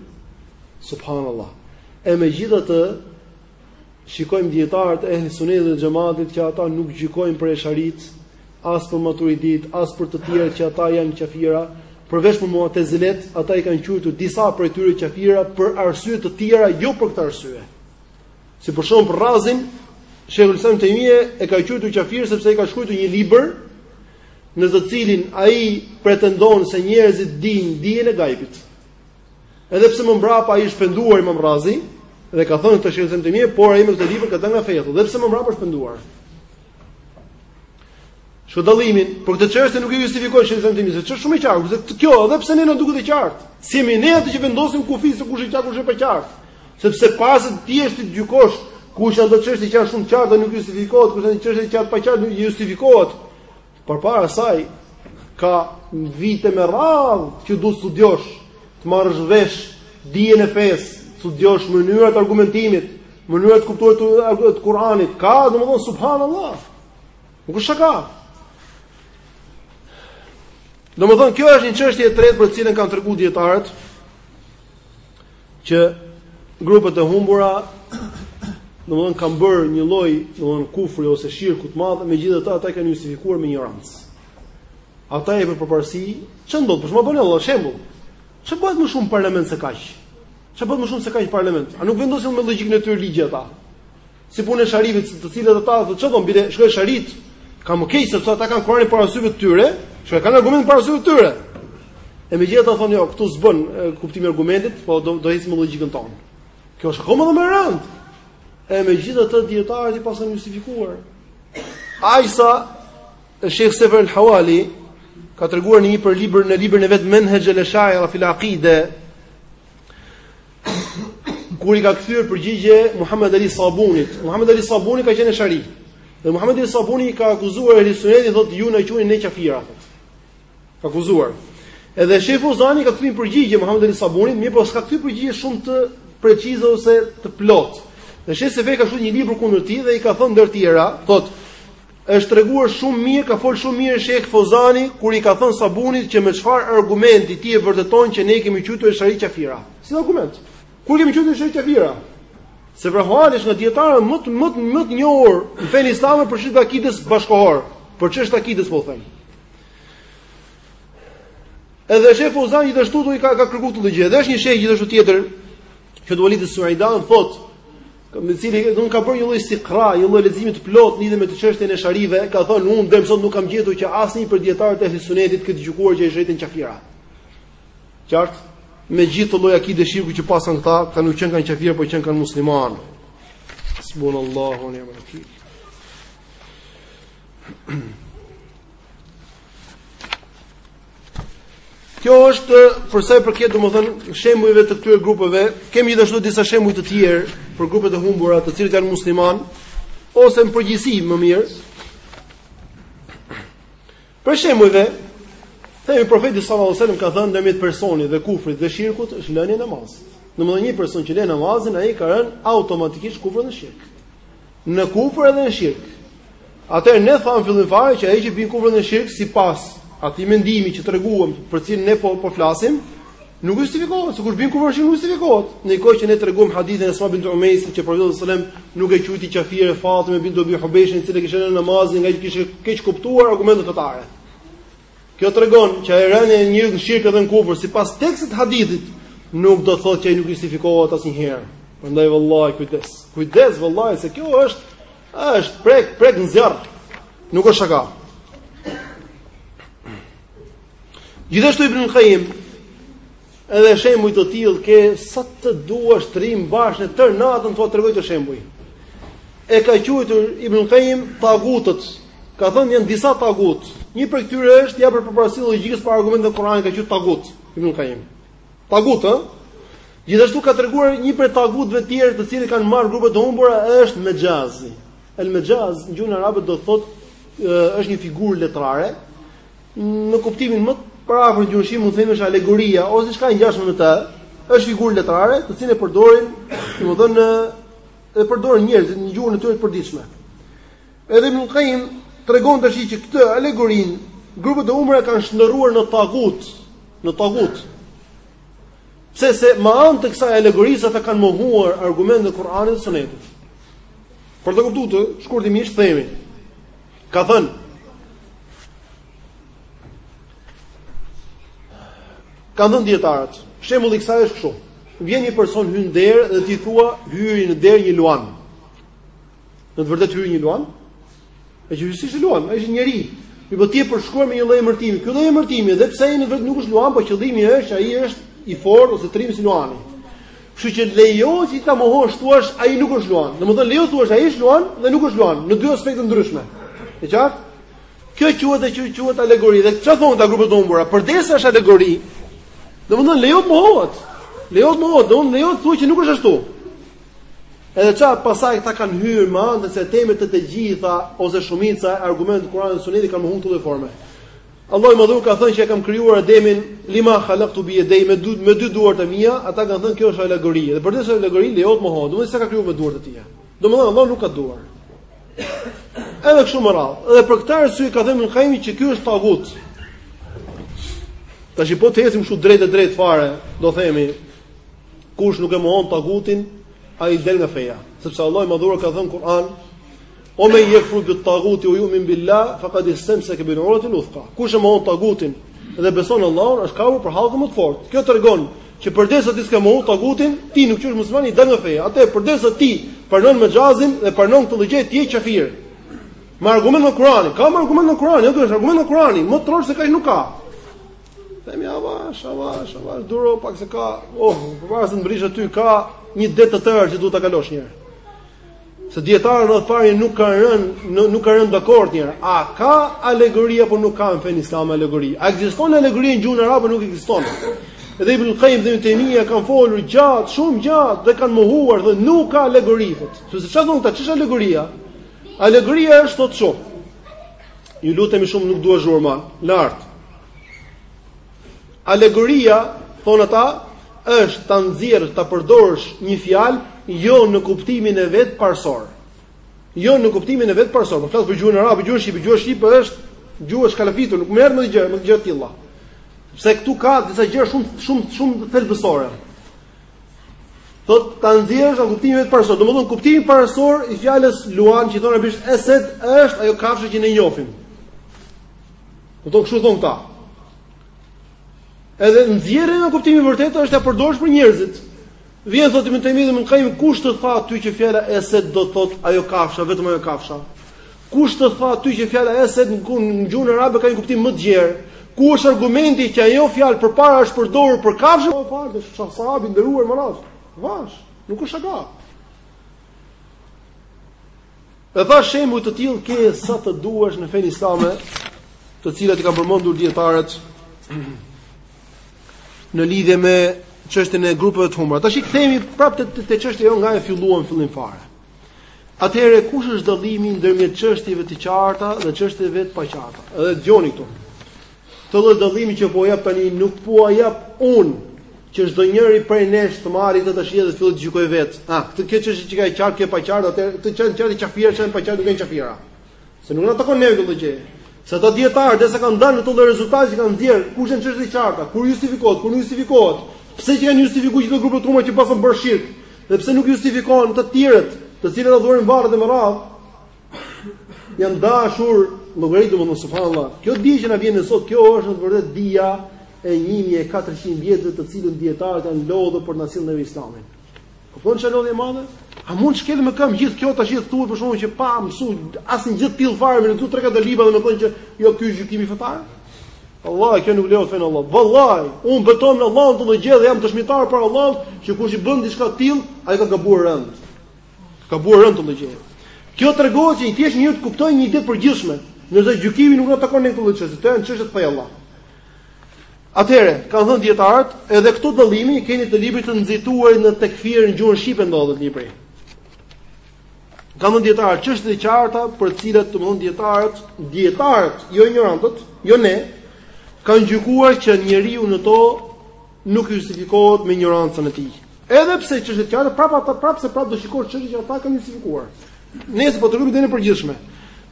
Subhanallahu. E megjithatë, Shikojmë dietarët e Ehli Sunetit dhe Xhematit që ata nuk gjykojnë për esharit, as për maturidit, as për të tjerët që ata janë qafira, përveç për Mu'tazilet, ata i kanë quajtur disa prej tyre qafira për arsye të tjera, jo për këtë arsye. Si për shembull për Razin, Sheikhul Islam Taymije e ka quajtur qafir sepse ai ka shkruar një libër në të cilin ai pretendon se njerëzit dinë dijen e gajbit. Edhe pse më mbrapa ai është penduar Imam Razi dhe ka thënë Shejhul Islam Tejmije, por ai me këtë libër ka dalë nga feja, edhe pse më mbrapa është penduar. Shko dallimin, për këtë çështje nuk e justifikon Shejhul Islam Tejmije, sepse është shumë e qartë, sepse kjo edhe pse ne na duket e qartë, s'jemi ne ata që vendosim kufi se kush është e qartë, kush është e paqartë. Sepse para se të dish ti gjykosh kush janë ato çështje që janë shumë të qarta dhe nuk justifikohet, kush janë çështje që janë të paqarta, nuk justifikohet. Përpara saj ka vite me radhë që duhet studiosh, të marrësh vesh dijen e fesë, studiosh mënyrat e argumentimit, mënyrat e të kuptuarit të Kur'anit. Ka, domethënë subhanallahu. Nuk është shaka. Domethënë kjo është një çështje e tretë për të cilën kanë treguar dietarët. që grupet e humbura domthon kanë bërë një lloj domthon kufri ose shirku të madh, megjithatë ata i kanë justifikuar me injorancë. Ata i japin përparësi, ça ndodh, për shembull. Ça bëhet më shumë parlament se kaq? Ça bëhet më shumë se kaq parlament? A nuk vendosin me logjikën e tyre ligje ata? Si puna e esharive, të cilët ata thotë çfarë bën, bile shiko esharit akoma më keq sepse ata kanë Kur'anin para syve të tyre, shiko kanë argumentin para syve të tyre. E megjithatë thonë jo, këtu s'bën kuptimi i argumentit, po do do ecim me logjikën tonë. Kjo është akoma më e rëndë. E megjithatë dietarët i pasën justifikuar. Ashtu Sheikh Sefer al-Hawali ka treguar në një libër në librin e vet Menhaj al-Shaira fil Aqide kur i ka kthyer përgjigje Muhammed Ali Sabunit. Muhammed Ali Sabuni ka qenë eshari. Dhe Muhammed Ali Sabuni i ka akuzuar Ehli Sunnetin, thotë ju na quani ne qafira. Ka akuzuar. Edhe Shejh Feuzani i ka kthyer përgjigje Muhammed Ali Sabunit, mirëpo s'ka kthyer përgjigje shumë të precize ose të plotë. Dhe Shejh Sefer ka shkruar një libër kundër tij dhe i ka thënë ndër tjera, thotë Është treguar shumë mirë, ka fol shumë mirë Sheh Fozani kur i ka thënë Sabunit që me çfarë argumenti ti e vërteton që ne kemi quajtur shari qafira. Si argument? Kur i kemi quajtur eshari qafira? Se pra flasim nga dietarë më të më të më të njohur në fenë islame për çështën e akidës bashkohor, për çështën e akidës po them. Edhe Sheh Fozani gjithashtu i ka ka kërkuar këtë gjë. Dhe është një sheh gjithashtu tjetër Që Velid Suaidan thot, me të cilin do të ka bërë një lloj istikra, një lloj leximi të plotë lidhur me këtë çështjen e eshariv, ka thënë unë deri më sot nuk kam gjetur që asnjë prej dietarëve të Ehli Sunetit të ketë gjykuar që esharitë janë qafira. Qartë? Me gjithë këtë lloj akide që pasën këta, prapë nuk qenkan qafira, po qenkan muslimanë. Subhanallah, një më në Kjo është për sa i përket domethënë shembujve të këtyre grupeve, kemi gjithashtu disa shembuj të tjerë për grupe të humbura, të cilët janë musliman ose në përgjithësi më mirë. Prej shembujve, themi profeti sallallahu alajhi wasallam ka thënë ndërmjet personit dhe kufrit dhe shirkut është lënia e namazit. Domethënë një person që lën namazin, ai ka rënë automatikisht në kufër dhe shirk. Në kufër edhe në shirk. Atëherë ne thamë fillim fare që ai që bie në kufër edhe në shirk sipas atij mendimi që treguam për cilin ne po po flasim, nuk justifikohet, se kur bie në kufër, në shirk nuk justifikohet. Ndërkohë që ne treguam hadithin e Asma bint Umejs që profeti sallallahu alajhi wasallam nuk e quajti qafire Fatime bint Ebi Hubejshin, e cila kishte lënë namazin ngaqë i kishte keq kuptuar argumentet fetare. Kjo tregon që rënia e njeriut në shirk edhe në kufër, sipas tekstit të hadithit, nuk do thotë që ai nuk justifikohet asnjëherë. Prandaj vallahi kujdes. Kujdes vallahi se kjo është është prek prek në zjarr. Nuk është shaka. Gjithashtu Ibn Qayyim Edhe shembuj të tillë ke sa të duash të rrim bashkë tërë natën t'jua tregoj këta shembuj. E ka quajtur Ibn Qayyim tagutët. Ka thënë janë disa tagut. Një prej tyre është t'i japësh përparësi logjikës para argumenteve të Kuranit ka quajtur tagut Ibn Qayyim. Tagut, ë? Gjithashtu ka treguar një prej tagutëve të tjerë të cilët kanë marrë grupet e humbura është Mejazi. El Mejaz në gjuhën arabe do thotë është një figurë letrare Në kuptimin më të përafërt të gjuhës shqipe mund të themi është alegoria ose diçka e ngjashme me të, është figurë letrare, të cilën e përdorin, domethënë e përdorin njerëzit në gjuhën e tyre të përditshme. Edhe Ibn Qayyim tregon tash që këtë alegorin grupet e humbura e kanë shndërruar në tagut, në tagut. Pse se me anë të kësaj alegorisë ata kanë mohuar argumentin e Kur'anit dhe Sunetit. Për ta kuptuar, shkurtimisht themi, Ka thënë kanë thënë dietarët, shembulli i kësaj është kështu. Vjen një person hyn në derë dhe ti thua hyri në derë një luan. Në të vërtetë hyri një luan? Ai që hyri s'ishte luan, ai është njeri. Mirëpo ti e përshkruan me një lloj emërtimi. Ky lloj emërtimi, edhe pse ai në të vërtetë nuk është luan, por qëllimi është që ai është i fortë ose trim si luani. Kështu që lejohet ta mohosh, të thuash ai nuk është luan. Domethënë lejohet të thuash ai është luan dhe nuk është luan në dy aspekte të ndryshme. E qartë? Kjo quhet e quhet quhet alegori dhe çfarë thonë këta grupet e humbura? Përderisa është alegori. Domethënë lejohet të mohohet. Lejohet të mohohet, domethënë lejohet të thuash që nuk është ashtu. Edhe ça pastaj ata kanë hyrë me anë të kësaj teme te të gjitha ose shumica e argumenteve të Kuranit dhe Sunetit kanë mohuar në këtë formë. Allahu i Madhëruar ka thënë që e kam krijuar Ademin lima khalaqtu bi yadayya me dy me dy duart e mia, ata kanë thënë kjo është alegori. Dhe përderisa është alegori lejohet të mohohet, domethënë s'e ka krijuar me duart e tija. Domethënë Allahu nuk ka duar. Edhe kështu me radhë. Edhe për këtë arsye ka thënë Ibn Qayyimi që ky është tagut. Tash po të ecim kështu drejt e drejt fare, do themi kush nuk e mohon tagutin, ai del nga feja, sepse Allahu i Madhëruar ka thënë në Kur'an Ve men jekfur bit taguti ve ju'min billah, fekad istemseke bil urvetil uthka. Kush e mohon tagutin dhe beson Allahun, është kapur për hallkën më të fortë. Kjo tregon që përderisa ti s'e mohon tagutin, ti nuk quhesh musliman, ke dalë nga feja. Atëherë përderisa ti pranon mexhazin dhe pranon këtë gjë ti je kafir. Me argument në Kur'an, ka me argument në Kur'an, jo duhet argument në Kur'an, më troç se kaq nuk ka. Themi avash, avash, avash, duro pak se ka, oh, përpara se të mbërrish aty ka një det të tërë që duhet ta kalosh një herë. Se dietarët fare nuk kanë rënë, nuk kanë rënë dakord një herë. A ka alegori apo nuk ka në fenë islame alegori? A ekziston alegori në gjuhën arabe apo nuk ekziston? Dhe Ibn Qayyim dhe Ibn Taymia kanë folur gjatë, shumë gjatë dhe kanë mohuar dhe nuk ka alegori. Sepse çfarë thonë këta? Ç'është alegoria? Alegoria është thotë çu. Ju lutemi shumë nuk dua zhurma lart. Alegoria, thonë ata, është ta nxjerrësh, ta përdorësh një fjalë jo në kuptimin e vet parësor. Jo në kuptimin e vet parësor. Po flas për gjuhën arabe, gjuhën shqipe, gjuhën shqipe është gjuhë e shkalafitur, nuk merret me gjë, me gjëra të tilla. Sepse këtu ka disa gjëra shumë shumë shumë thelbësore. Thotë ta nxjerrësh në kuptimin e vet parësor. Domethënë kuptimi parësor i fjalës luan që i thonë arabisht esed është ajo kafshë që ne njohim. Kupton kështu thonë këta. Edhe nxjerrja nga kuptimi i vërtetë është ta përdorësh për njerëzit. Vjen thotë Ibn Taymia dhe Ibn Qayyim kush të tha ty që fjala esed do të thotë ajo kafsha, vetëm ajo kafsha. Kush të tha ty që fjala esed në gjuhën arabe ka një kuptim më të gjerë? Ku është argumenti që ajo fjalë përpara është përdorur për kafshë? Po fal, është çfarë sahabi i nderuar me radhë. Avash, nuk është shaka. E thashë shembuj të tillë ke sa të duash në fenë islame, të cilat i kanë përmendur dijetarët në lidhje me çështjen e grupeve të humbura. Tash i kthehemi prapë te çështja jonë nga e filluam në fillim fare. Atëherë kush është dallimi ndërmjet çështjeve të qarta dhe çështjeve të paqarta? Edhe dëgjoni këtu. Këtë lloj dallimi që po jap tani nuk po e jap unë që çdo njeri prej nesh të marrë këtë tash dhe të fillojë të gjykojë vetë. Ah, këtë kjo çështje qenka e qartë, kjo e paqartë, atë këtë çan çan qafira, çan pa qartë, nuk janë qafira. Se nuk na takon ne këtë gjë. Se ata dijetarë derisa kanë dhënë këto lloj rezultate që kanë nxjerrë, kush janë çështje të qarta, kur justifikohet, kur nuk justifikohet. Pse i kanë justifikuar ca grupe të humbura që paskan bërë shirk, dhe pse nuk justifikohen të tjerët, të cilët adhurojnë varret e me radhë, Janë dashur llogari domethënë subhanallahu. Kjo dije që na vjen sot, kjo është në vërtetë dija e 1400 vjetëve të cilën dijetarët janë lodhur për nasin në Islamin. Kupton çfarë lodhje e madhe? A mund të shkelet me këmbë gjithë kjo tash gjithë thuhet për shkakun që pa mësu asnjë gjë të tillë fare, me lexu 3-4 libra dhe me thënë që jo ky është gjykimi fetar. Allah, kjo nuk lejohet në fenë e Allahut. Vallai, unë betohem në Allahun për këtë gjë dhe jam dëshmitar para Allahut që kush e bën diçka të tillë, ai ka gabuar rëndë. Ka gabuar rëndë në këtë gjë. Kjo tregohet që thjesht njeriu të kuptojë një ide të përgjithshme, ndërsa gjykimi nuk na takon ne në këto çështje, këto janë çështje të thella. Atëherë, kanë thënë dijetarët, edhe këto dallime i keni te libri të nxituarit në tekfir në gjuhën shqipe ndodhet libri. Kanë thënë dijetarët çështje të qarta për të cilat domethënë dijetarët, dijetarët, jo injorantët, jo ne, kanë gjykuar që njeriu në to nuk justifikohet me injorancën e tij. Edhe pse çështje të qarta prapë ata prapë se prapë do shikosh çështje që ata kanë justifikuar. Ne veç po tregojmë idenë e përgjithshme,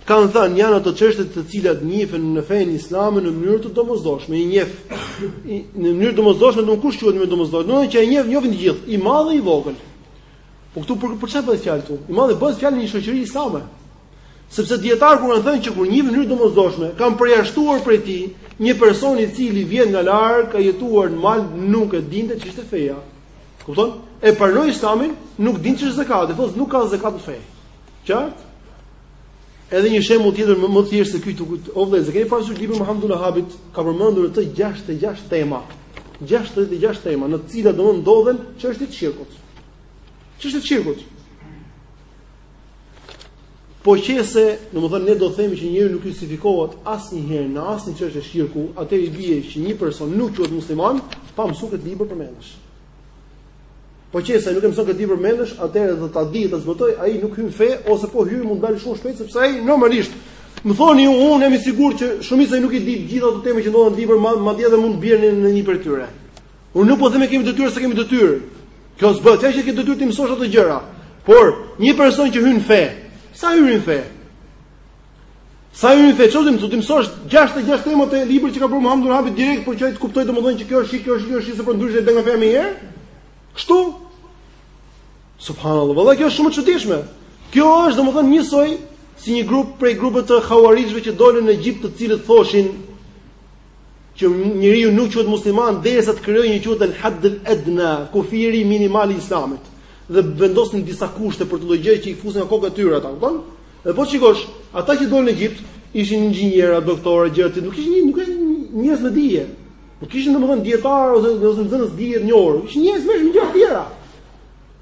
kanë thënë janë ato çështje të cilat njihen në fenë islame në mënyrë të domosdoshme, i njeh në mënyrë domosdoshme, kush quhet në mënyrë domosdoshme, domethënë që e njohin të gjithë, i madh dhe i vogël. Po këtu për çfarë bëhet fjalë këtu? I madh bëhet fjalë në një shoqëri islame. Sepse dijetarët kur kanë thënë që kur njihet në mënyrë domosdoshme kanë përjashtuar prej tij një person i cili vjen nga larg, ka jetuar në mal, nuk e dinte ç'është feja. Kupton? E pranoi Islamin, nuk dinte ç'është zakati, thotë nuk ka zakat në fe. Qartë? Edhe një shembull tjetër më më thjesht se ky, o vëllezër, keni parasysh librin e Muhamed Abdulvehabit, ka përmendur aty 66 tema. 66 tema në të cilat domethënë ndodhen çështje të shirkut. Çështje të shirkut. Po qe se, domethënë ne do të themi që njeriu nuk justifikohet asnjëherë në asnjë çështje shirku, atëherë i bie që një person nuk quhet musliman pa mësuar këtë libër përmendësh. Po qe se nuk e mëson këtë libër përmendësh, atëherë ta dijë, ta zbatojë, ai nuk hyn në fe ose po hyn mund të dalë shumë shpejt sepse ai normalisht Më thoni ju, unë jam i sigurt që shumica nuk i di gjithë ato tema që ndodhen në libër, madje edhe mund të bjerë në një prej tyre. Unë nuk po them e kemi detyrë se kemi detyrë. Kjo s'bëhet, çka që ke detyrë të mësosh ato gjëra. Por një person që hyn fe, sa hyri në fe? Sa hyri në fe, çfarë do të mësojë 66 tema të librit që ka bërë Muhamed Abdulvehabi direkt që ai të kuptojë domethënë që kjo është shirk, kjo është kjo është sepse ndryshe e ban nga feja menjëherë. Kështu? Subhanallahu, valla kjo është shumë e çuditshme. Kjo është domethënë njësoj si një grup prej grupeve të Havarixhve që dolën në Egjipt të cilët thoshin që njeriu nuk quhet musliman derisa të krijojë një, quhet al-hadd al-adna, kufiri minimal i islamit. Dhe vendosnin disa kushte për këtë gjë që i fusin në kokën e tyre ata, kupton? Dhe po shikosh, ata që dolën në Egjipt ishin inxhinierë, doktorë, gjëra të, nuk ishin një, nuk ishin njerëz me dije. Nuk kishin domethënë dijetarë ose ose nxënës dije të njohur. Ishin njerëz me shumë gjëra të tjera.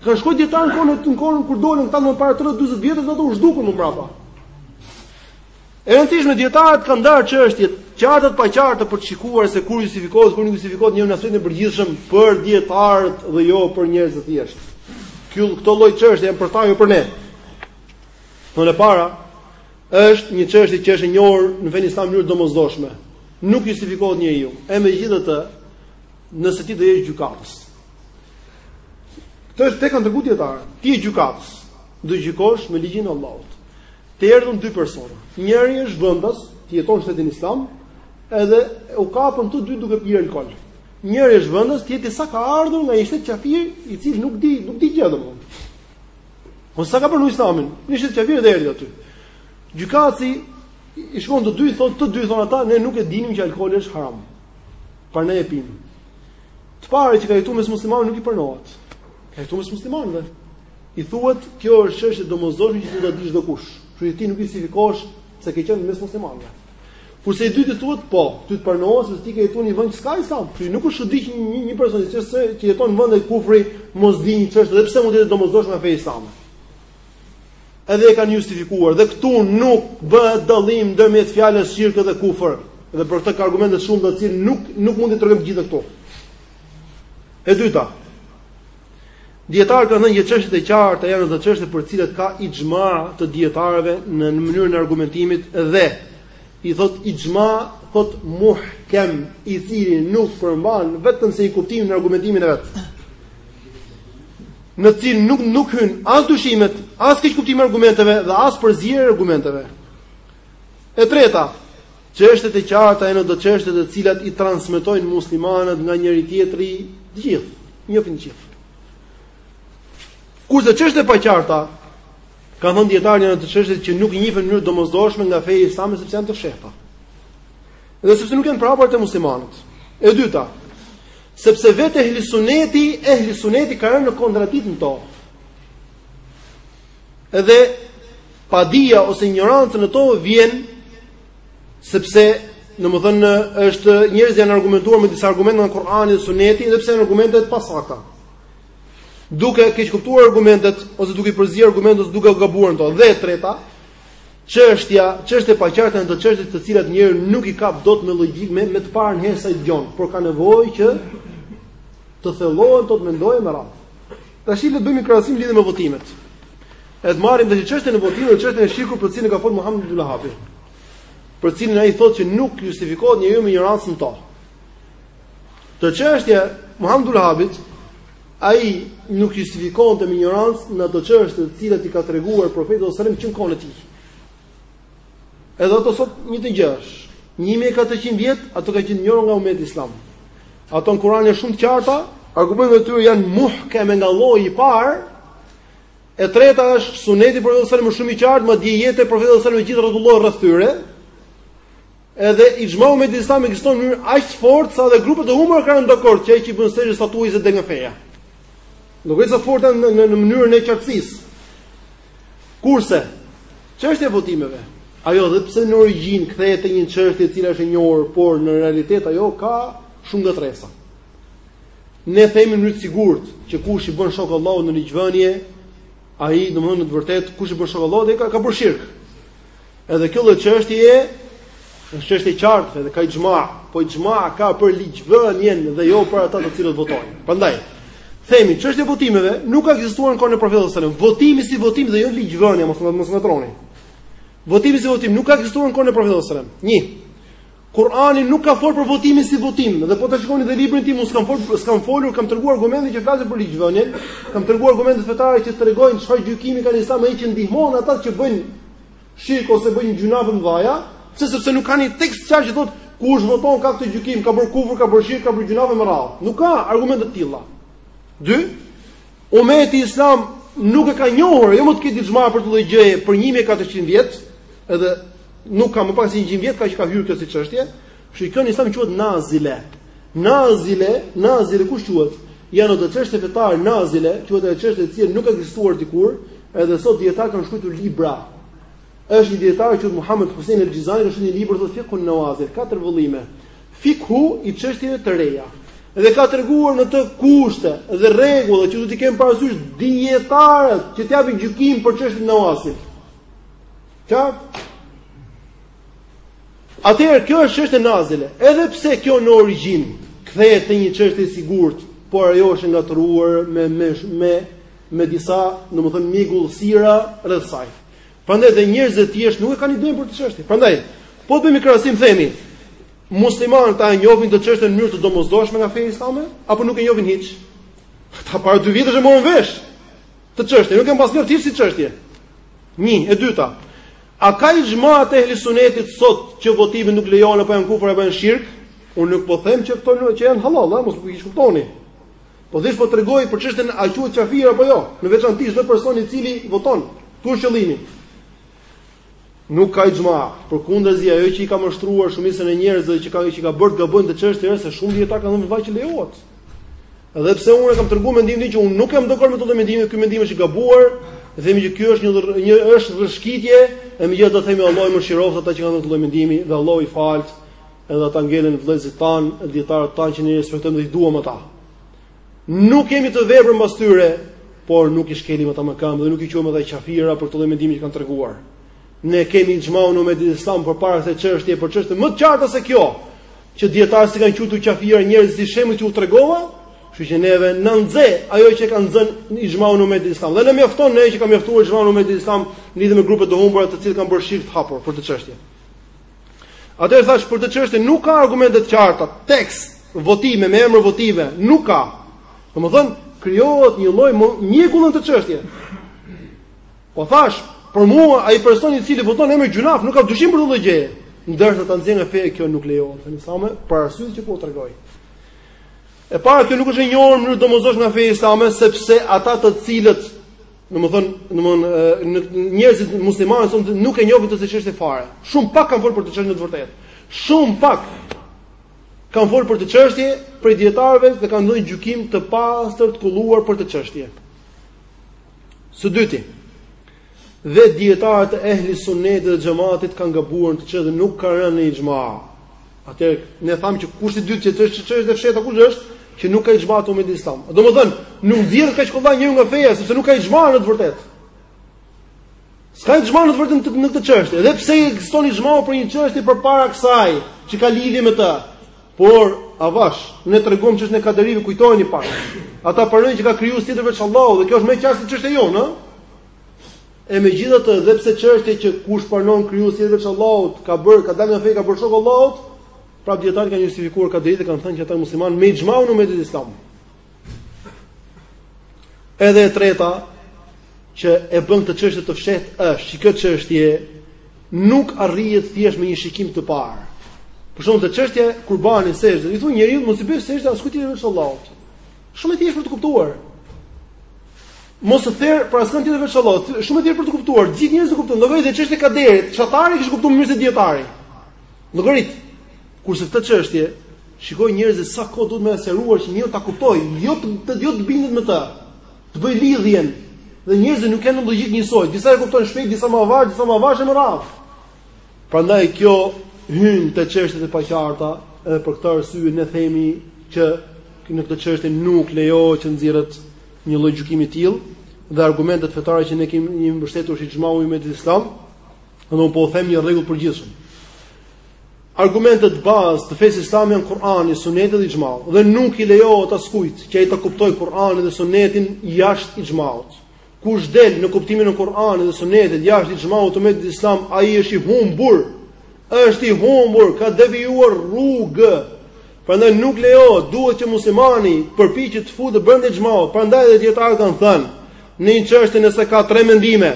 Kanë shkruar dijetarët në kohën e tyre kur dolën këta para 30-40 vjetësh ata u zhdukën mbrapa. E rëndësishme dijetarët kanë ndarë çështjet të qarta të paqarta për të shikuar se kur justifikohet, kur nuk justifikohet në aspektin e përgjithshëm për dijetarët dhe jo për njerëz të thjeshtë. Ky këto lloj çështje janë për ta jo për ne. E para është një çështje që është e njohur në vendin islam në mënyrë të domosdoshme nuk justifikohet njeriu. E megjithatë, nëse ti do të jesh gjykatës. Këtë çështje kanë treguar dijetarët. Ti je gjykatës. Do gjykosh me ligjin e Allahut. Të erdhën dy persona. Njëri është vendas, ti jeton në shtetin islam, edhe u kapën të dy duke pirë alkool. Njëri është vendas, tjetri sa ka ardhur nga një shtet qafir, i cili nuk di, nuk di gjë domethënë për sa i përket Islamit, një shtet qafir dhe erdhi aty. Gjykatësi i shikon të dy, thotë të dy thonë ata, ne nuk e dinim që alkooli është haram. Prandaj e pimë. Të parit që ka jetuar mes muslimanëve nuk i pranohet. Ka jetuar mes muslimanëve. I thuhet, kjo është çështje e domosdoshme që duhet ta dijë çdokush. Kështu që ti nuk justifikohesh se ke qenë mes muslimanëve. Kurse të dytit i thuhet, po, ty të pranohet se ti ke jetuar në një vend që s'ka Islam. Dhe nuk është çudi që një një person që është, që jeton në vende kufri mos dijë një çështje edhe pse mund të jetë e domosdoshme në fenë islame. Edhe e kanë justifikuar dhe këtu nuk bëhet dallim ndërmjet fjalës shirk dhe kufër. Dhe për këtë ka argumente shumë të cilat nuk nuk mund t'i tregojmë të gjitha këtu. E dyta, Dijetarët kanë thënë që çështjet e qarta janë ato çështje për të cilat ka ixhma të dijetarëve në në mënyrën e argumentimit dhe i thotë ixhma thotë muhkem i cili nuk përmban vetëm se një kuptim në argumentimin e vet. Në të cilin nuk nuk hyn as dyshimet, as keqkuptimi i argumenteve dhe as përzierja e argumenteve. E treta, Çështjet e qarta janë ato çështje të cilat i transmetojnë muslimanët nga njëri-tjetri të gjithë, njohin të gjithë. Kurse çështjet e paqarta kanë thënë dijetarët janë ato çështje që nuk njihen në mënyrë të domosdoshme nga feja islame sepse janë të fshehta. Dhe sepse nuk janë përhapur te muslimanët. E dyta, sepse vetë ehli suneti, ehli suneti ka rënë në kontradikt me to. Edhe padija ose injoranca në to vjen sepse domethënë është njerëzit janë argumentuar me disa argumente nga Kur'ani dhe Suneti edhe pse në argumente të pasakta. Duke keqkuptuar argumentet ose duke i përzier argumentet ose duke gabuar në to. Dhe e treta, çështja, çështjet e paqarta janë ato çështje të cilat njeriu nuk i kap dot me logjikë me me të parën herë sa i dëgjon, por ka nevojë që të thellohet të mendojë e me radhë. Tashi le të bëjmë krahasim në lidhje me votimet. E të marrim tash çështjen e votimit dhe çështjen e shirkut për të cilën ka fol Muhammed ibn Abdulvehabi. Për të cilën ai thotë se nuk justifikohet njeriu me injorancë në to. Te çështja e Muhammed ibn Abdulvehabit ai nuk justifikonte me injorancë në ato çështje të cilat i ka treguar profeti sallallahu alajhi wasallam që në kohën e tij. Edhe ato sot një të gjash. 1400 vjet ato kanë qenë të njohura nga umeti islam. Ato në Kur'an janë shumë të qarta, argumentet e tyre janë muhkeme nga lloji i parë. E treta është suneti i profetit sallallahu alajhi wasallam shumë i qartë, madje jeta e profetit sallallahu alajhi wasallam e gjithë rrotullohet rreth tyre. Edhe ixhmau me dy, ixhmau ekziston në mënyrë aq të fortë sa edhe grupet e humbura kanë rënë dakord që ai që i bën sexhde statujës ai del nga feja. Do të thotë fortë në, në, në mënyrën e qartësisë. Kurse çështja e votimeve, ajo dhe pse në origjinë kthehet te një çështje e cila është e njohur, por në realitet ajo ka shumë ngatërresa. Ne themi në mënyrë të sigurt që kush i bën shok Allahut në ligjvënie, ai domthonë në të vërtetë kush i bën shok Allahut ai ka, ka bërë shirk. Edhe kjo lloj çështjeje është çështje e qartë edhe ka ixhma, po ixhma ka për ligjvënien dhe jo për ata të cilët votojnë. Prandaj themi çështja e votimeve nuk ka ekzistuar në kohën e profetit sallallahu alajhi wasallam. Votimi si votim dhe jo ligjvënia, mos mos ngatroni. Votimi si votim nuk ka ekzistuar në kohën e profetit sallallahu alajhi wasallam. Një. Kur'ani nuk ka folur për votimin si votim, dhe po ta shikoni dhe librin tim, unë s'kam folur, s'kam folur, kam treguar argumente që flasin për ligjvënien, kam treguar argumente fetare që tregojnë çfarë gjykimi ka një insan që ndihmon ata që bëjnë shirk ose bëjnë gjynahe të mëdha, pse sepse nuk ka një tekst fetar që thotë kush voton ka këtë gjykim, ka bërë kufër, ka bërë shirk, ka bërë gjynah e me radhë. Nuk ka argumente të tilla. 2. Umeti islam nuk e ka njohur, jo më të ketë ixhma për këtë lloj gjëje për 1400 vjet, edhe Nuk ka më pak se 100 vjet ka që ka hyrë kjo si çështje. Kështu kjo në Islam quhet nazile. Nazile, nazile kush quhet? Janë ato çështje fetare nazile, quhet ato çështje të cilat s'kanë ekzistuar dikur, edhe sot dijetarët kanë shkruar libra. Është një dijetar që quhet Muhammed Husejn el-Xhizani, është një libër thotë Fikhu Neuazil, katër vëllime. Fikhu i çështjeve të reja dhe ka treguar në të kushte dhe rregulla që do t'i kenë parasysh dijetarët që të japin gjykim për çështjet neuazil. Qartë? Atëherë kjo është çështje nazile. Edhe pse kjo në origjinë kthehet te një çështje e sigurt, por ajo është ngatërruar me me me, me disa, domethënë mjegullsira rreth saj. Prandaj dhe njerëzit e thjeshtë nuk e kanë idenë për këtë çështje. Prandaj, po të bëjmë krahasim themi, muslimanët a e njohin këtë çështje në mënyrë të domosdoshme nga feja islame apo nuk e njohin hiç? Ata para dy vitesh e morën vesh. Këtë çështje, nuk e kanë pas njohur si çështje. Një, e dyta. A ka ixhma te ehli sunetit sot që votimi nuk lejohen apo janë kufër apo janë shirk? Unë nuk po them që këto që janë hallall, ha, mos më keqkuptoni. Po thjesht po tregoj për çështjen a quhet qafir apo jo, në veçanti çdo person i cili voton, ky është qëllimi? Nuk ka ixhma, përkundrazi ajo që i ka mashtruar shumicën e njerëzve që ka që i ka bërë të gabojnë në këtë çështje është se shumë dijetarë kanë thënë valla që lejohet. Edhe pse unë kam treguar mendimin që unë nuk jam dakord me këtë mendim, ky mendim është i gabuar, dhe themi që ky është një një është rrëshqitje, e megjithatë do themi Allahu i mëshiroftë ata që kanë këtë lloj mendimi dhe Allahu i faltë, edhe ata ngelen vëllezërit tanë, dijetarët tanë që ne i respektojmë dhe i duam ata. Nuk kemi të veprojmë mbas tyre, por nuk i shkelim ata me këmbë dhe nuk i quajmë ata qafira për këtë mendim që kanë treguar. Ne kemi ixhmaun e umetit islam përpara kësaj çështje për çështje më të qarta se kjo, që dijetarët s'i kanë quajtur qafira njerëzit si shembulli që u tregova, kështu që neve na nxe ajo që kanë zënë ixhmaun e umetit islam. Dhe na mjafton ajo që ka mjaftuar ixhmaun e umetit islam lidhur me grupet e humbura të cilat kanë bërë shirk të hapur për këtë çështje. Atëherë thashë për këtë çështje nuk ka argumente të qarta, tekst, votime me emër votime, nuk ka. Domethënë krijohet një lloj mjegulle në këtë çështje. Po thashë, për mua ai person i cili voton merr gjynah nuk ka dyshim për këtë gjë. Ndërsa ta nxjerrësh nga feja kjo nuk lejohet, në Islam, për arsyet që po u tregoj. E para kjo nuk është e njohur në mënyrë të domosdoshme nga feja islame sepse ata të cilët Domethënë, domthonë njerëzit muslimanë sot nuk e njohin këtë çështje fare. Shumë pak kanë folur për këtë çështje në të vërtetë. Shumë pak kanë folur për këtë çështje prej dijetarëve dhe kanë dhënë gjykim të pastër të kulluar për këtë çështje. Së dyti, dhe dijetarët e ehli sunnetit dhe xhematit kanë gabuar në këtë çështje dhe nuk kanë rënë në ixhma. Atëherë ne thamë që kushti i dytë që çështja është e fshehta kush është që nuk ka ixhma të umetit islam. Domethënë, nuk del kaq kollaj njeriu nga feja sepse nuk ka ixhma në të vërtetë. S'ka ixhma në të vërtetë në këtë çështje, edhe pse ekziston ixhmau për një çështje përpara kësaj që ka lidhje me të. Por avash, ne tregom çështjen e kaderit, kujtoheni pak. Ata pranojnë që ka krijues tjetër veç Allahut dhe kjo është më qartë se çështja jonë, ëh. E megjithatë, edhe pse çështja që kush pranon krijues tjetër veç Allahut, ka bërë, ka dalë nga feja, ka bërë shok Allahut, prapë dijetarët i kanë justifikuar kaderitë kanë thënë që ata janë muslimanë me ixhmaun e umetit islam. Edhe e treta që e bën këtë çështje të fshehtë është, që kjo çështje nuk arrihet thjesht me një shikim të parë. Për shembull te çështja e kurbanit, sexhdes, i thua njeriut mos i bësh sexhde askujt tjetër veç Allahut. Shumë e thjeshtë për të kuptuar. Mos ther për askënd tjetër veç Allahut. Shumë e thjeshtë për të kuptuar. Gjithë njerëzit e kuptojnë. Logjikë. Çështjen e kaderit. Fshatari e kish kuptuar më mirë se dijetari. Logjikë. Kurse këtë çështje shikoj njerëzit sa kohë duhet me e sqaruar që njeriu ta kuptojë, jo të të jo të bindet me të. Të bëjë lidhjen. Dhe njerëzit nuk kanë logjikë njësoj. Disa e kuptojnë shpejt, disa më avash, disa më avash me radhë. Prandaj kjo hyn te çështjet e paqarta, edhe për këtë arsye ne themi që në këtë çështje nuk lejohet që të nxirret një lloj gjykimi i tillë dhe argumentet fetare që ne jemi mbështetur është ixhmau i umetit islam, dhe po u them një rregull të përgjithshëm. Argumentet bazë të fesë islame janë Kur'ani, Suneti dhe ixhmau, dhe nuk i lejohet askujt që ai ta kuptojë Kur'anin dhe Sunetin jashtë ixhmaut. Kush del në kuptimin e Kur'anit dhe Sunetit jashtë ixhmaut të umetit islam, ai është i humbur. Është i humbur, ka devijuar rrugë. Prandaj nuk lejohet, duhet që muslimani të përpiqet të futet brenda ixhmaut. Prandaj edhe dijetarët kanë thënë, në një çështje nëse ka tre mendime,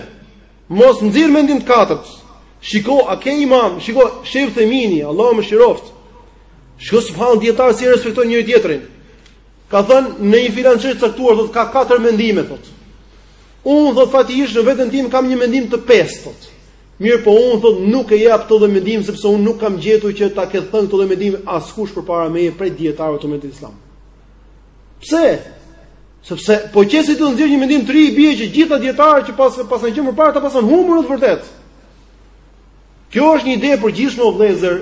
mos nxirr mendim të katërt. Shiko, a ke imam? Shiko, sheh Uthejmini, Allahu e mëshiroftë. Shiko subhan dijetarët si e respektojnë njëri-tjetrin. Ka thënë në një filan çështje të caktuar, thotë ka katër mendime thotë. Unë thotë faktikisht në veten tim kam një mendim të pestë thotë. Mirëpo unë thot nuk e jap këtë mendim sepse unë nuk kam gjetur që ta ketë thënë këtë mendim askush përpara meje prej dijetarëve të umetit islam. Pse? Sepse po qe se ti nxjerr një mendim të ri i bie që gjithë dijetarët që paskan pas qenë përpara e paskan humbur të vërtetën. Kjo është një ide e përgjithshme o vëllezër,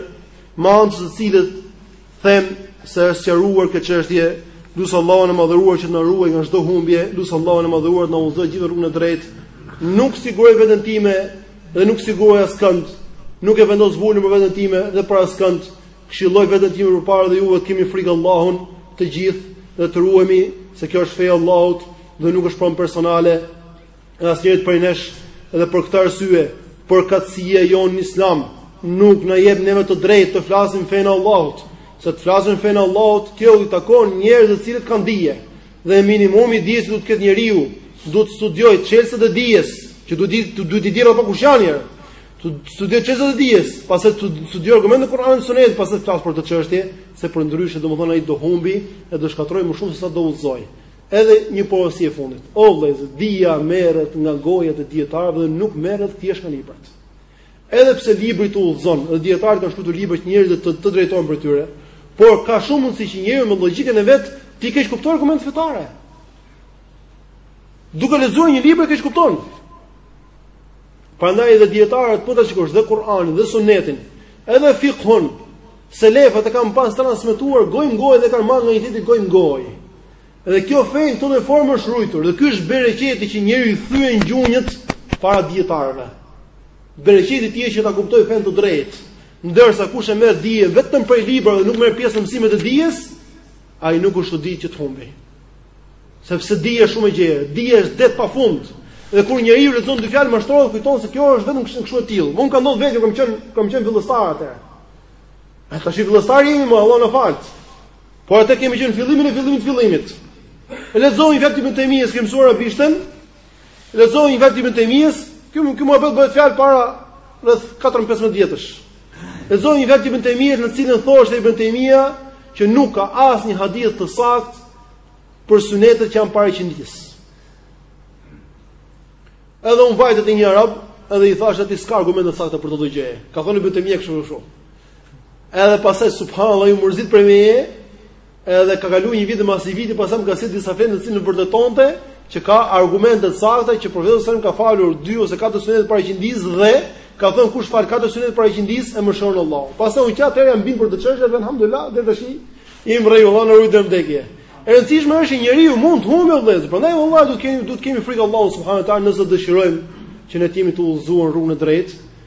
me anë të së cilës Them se është sqaruar kjo çështje, lus Allahun e madhëruar që të na ruajë nga çdo humbje, lus Allahun e madhëruar të na udhëzojë gjithë në rrugën e drejtë. Nuk siguroj veten time dhe nuk siguroj askënd. Nuk e vendos vulën për veten time dhe për askënd. Këshilloj veten time përpara dhe juve të kemi frikë Allahun të gjithë dhe të ruhemi se kjo është feja e Allahut dhe nuk është pronë personale. Asnjërit prej nesh dhe për këtë arsye, përkatësia jonë në Islam nuk na jep neve të drejtë të flasim fenë e Allahut, se të flasim fenë e Allahut kjo i takon njerëzve të cilët kanë dije. Dhe minimumi i dijes që duhet të ketë njeriu, duhet të studiojë çelësat e dijes, që duhet të dijë duhet të dijë apo kush janë njerëz. Të studiojë çelësat e dijes, pastaj të studiojë argumentin e Kuranit dhe Sunetit, pastaj të flas për atë çështje, se përndryshe domethënë ai do humbi e do shkatërrojë më shumë se sa do udhëzojë. Edhe një porosi e fundit. O vëllezër, dija merret nga goja e dijetarëve dhe nuk merret thjesht nga librat. Edhe pse libri të udhëzon, dhe dijetarët kanë shkruar libra që njerëzit të, të drejtohen prej tyre, por ka shumë mundësi që njeriu me logjikën e vet t'i keqkuptojë argumentet fetare. Duke lexuar një libër keqkupton. Prandaj edhe dijetarët po ta shikosh dhe Kur'anin dhe Sunetin, edhe fikhun, selefët e kanë pas transmetuar gojë në gojë dhe kanë marrë nga një ditë gojë në gojë. Dhe kjo fe në këtë formë është rujtur. Dhe ky është bereqeti që njeriu i thyen gjunjët para dijetarëve. Bereqeti i tij është që ta kuptojë fenë të drejtë. Ndërsa kush e merr dijen vetëm prej librave dhe nuk merr pjesë në mësimet e dijes, ai nuk është çudi që të humbi. Sepse dija është shumë e gjerë, dija është det pa fund. Dhe kur njeriu lexon dy fjalë mashtrohet kujton se kjo është vetëm kështu e tillë. Më ka ndodhur vetë, kam qenë kam qenë fillestar atëherë. Edhe tashi fillestar jemi, më Allah na fal. Por atëherë kemi qenë fillimin e fillimit të fillimit. E lexoj një fjalë të Ibn Tejmijes, kemi mësuar arabishten. Lexoj një fjalë të Ibn Tejmijes, këtu këtu më bëhet bëhet fjalë para rreth 14-15 vjetësh. Lexoj një fjalë të Ibn Tejmijes, në të cilën thoshte Ibn Tejmija që nuk ka asnjë hadith të saktë për sunetet që janë para ikindisë. Edhe unë vajta te një arab, edhe i thashë ti s'ka argumente të sakta për këtë gjë. Ka thënë Ibn Tejmija kështu kështu. Edhe pastaj subhanallah u mërzit prej meje, edhe ka kaluar një vit mbas një viti pastaj më sjell disa vende që më vërtetonte që ka argumente të sakta që profeti sallallahu ka falur 2 ose 4 sunet para ikindisë dhe ka thënë kush fal 4 sunet para ikindisë e mëshiron Allahu. Pastaj unë që atëherë u binda për këtë çështje dhe alhamdulillah deri tashi mrej Allahu në rrugën e vdekje. E rëndësishme është që njeriu mund të humbë vëllezër, prandaj vallahi duhet të kemi duhet të kemi frikë Allahun subhanuhu teala nëse dëshirojmë që ne të jemi të udhëzuar në rrugën e drejtë.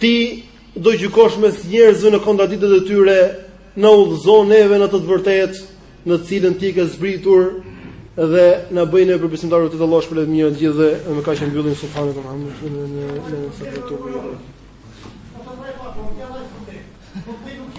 Ti do gjykosh mes njerëzve në kontradiktat e tyre, na udhëzo neve në atë të vërtetë, në të cilën ti ke zbritur dhe na bëj neve prej besimtarëve të Allahut për të mirë të gjithëve, dhe me kaq e mbyllim subhanallahu alhamdulillahi.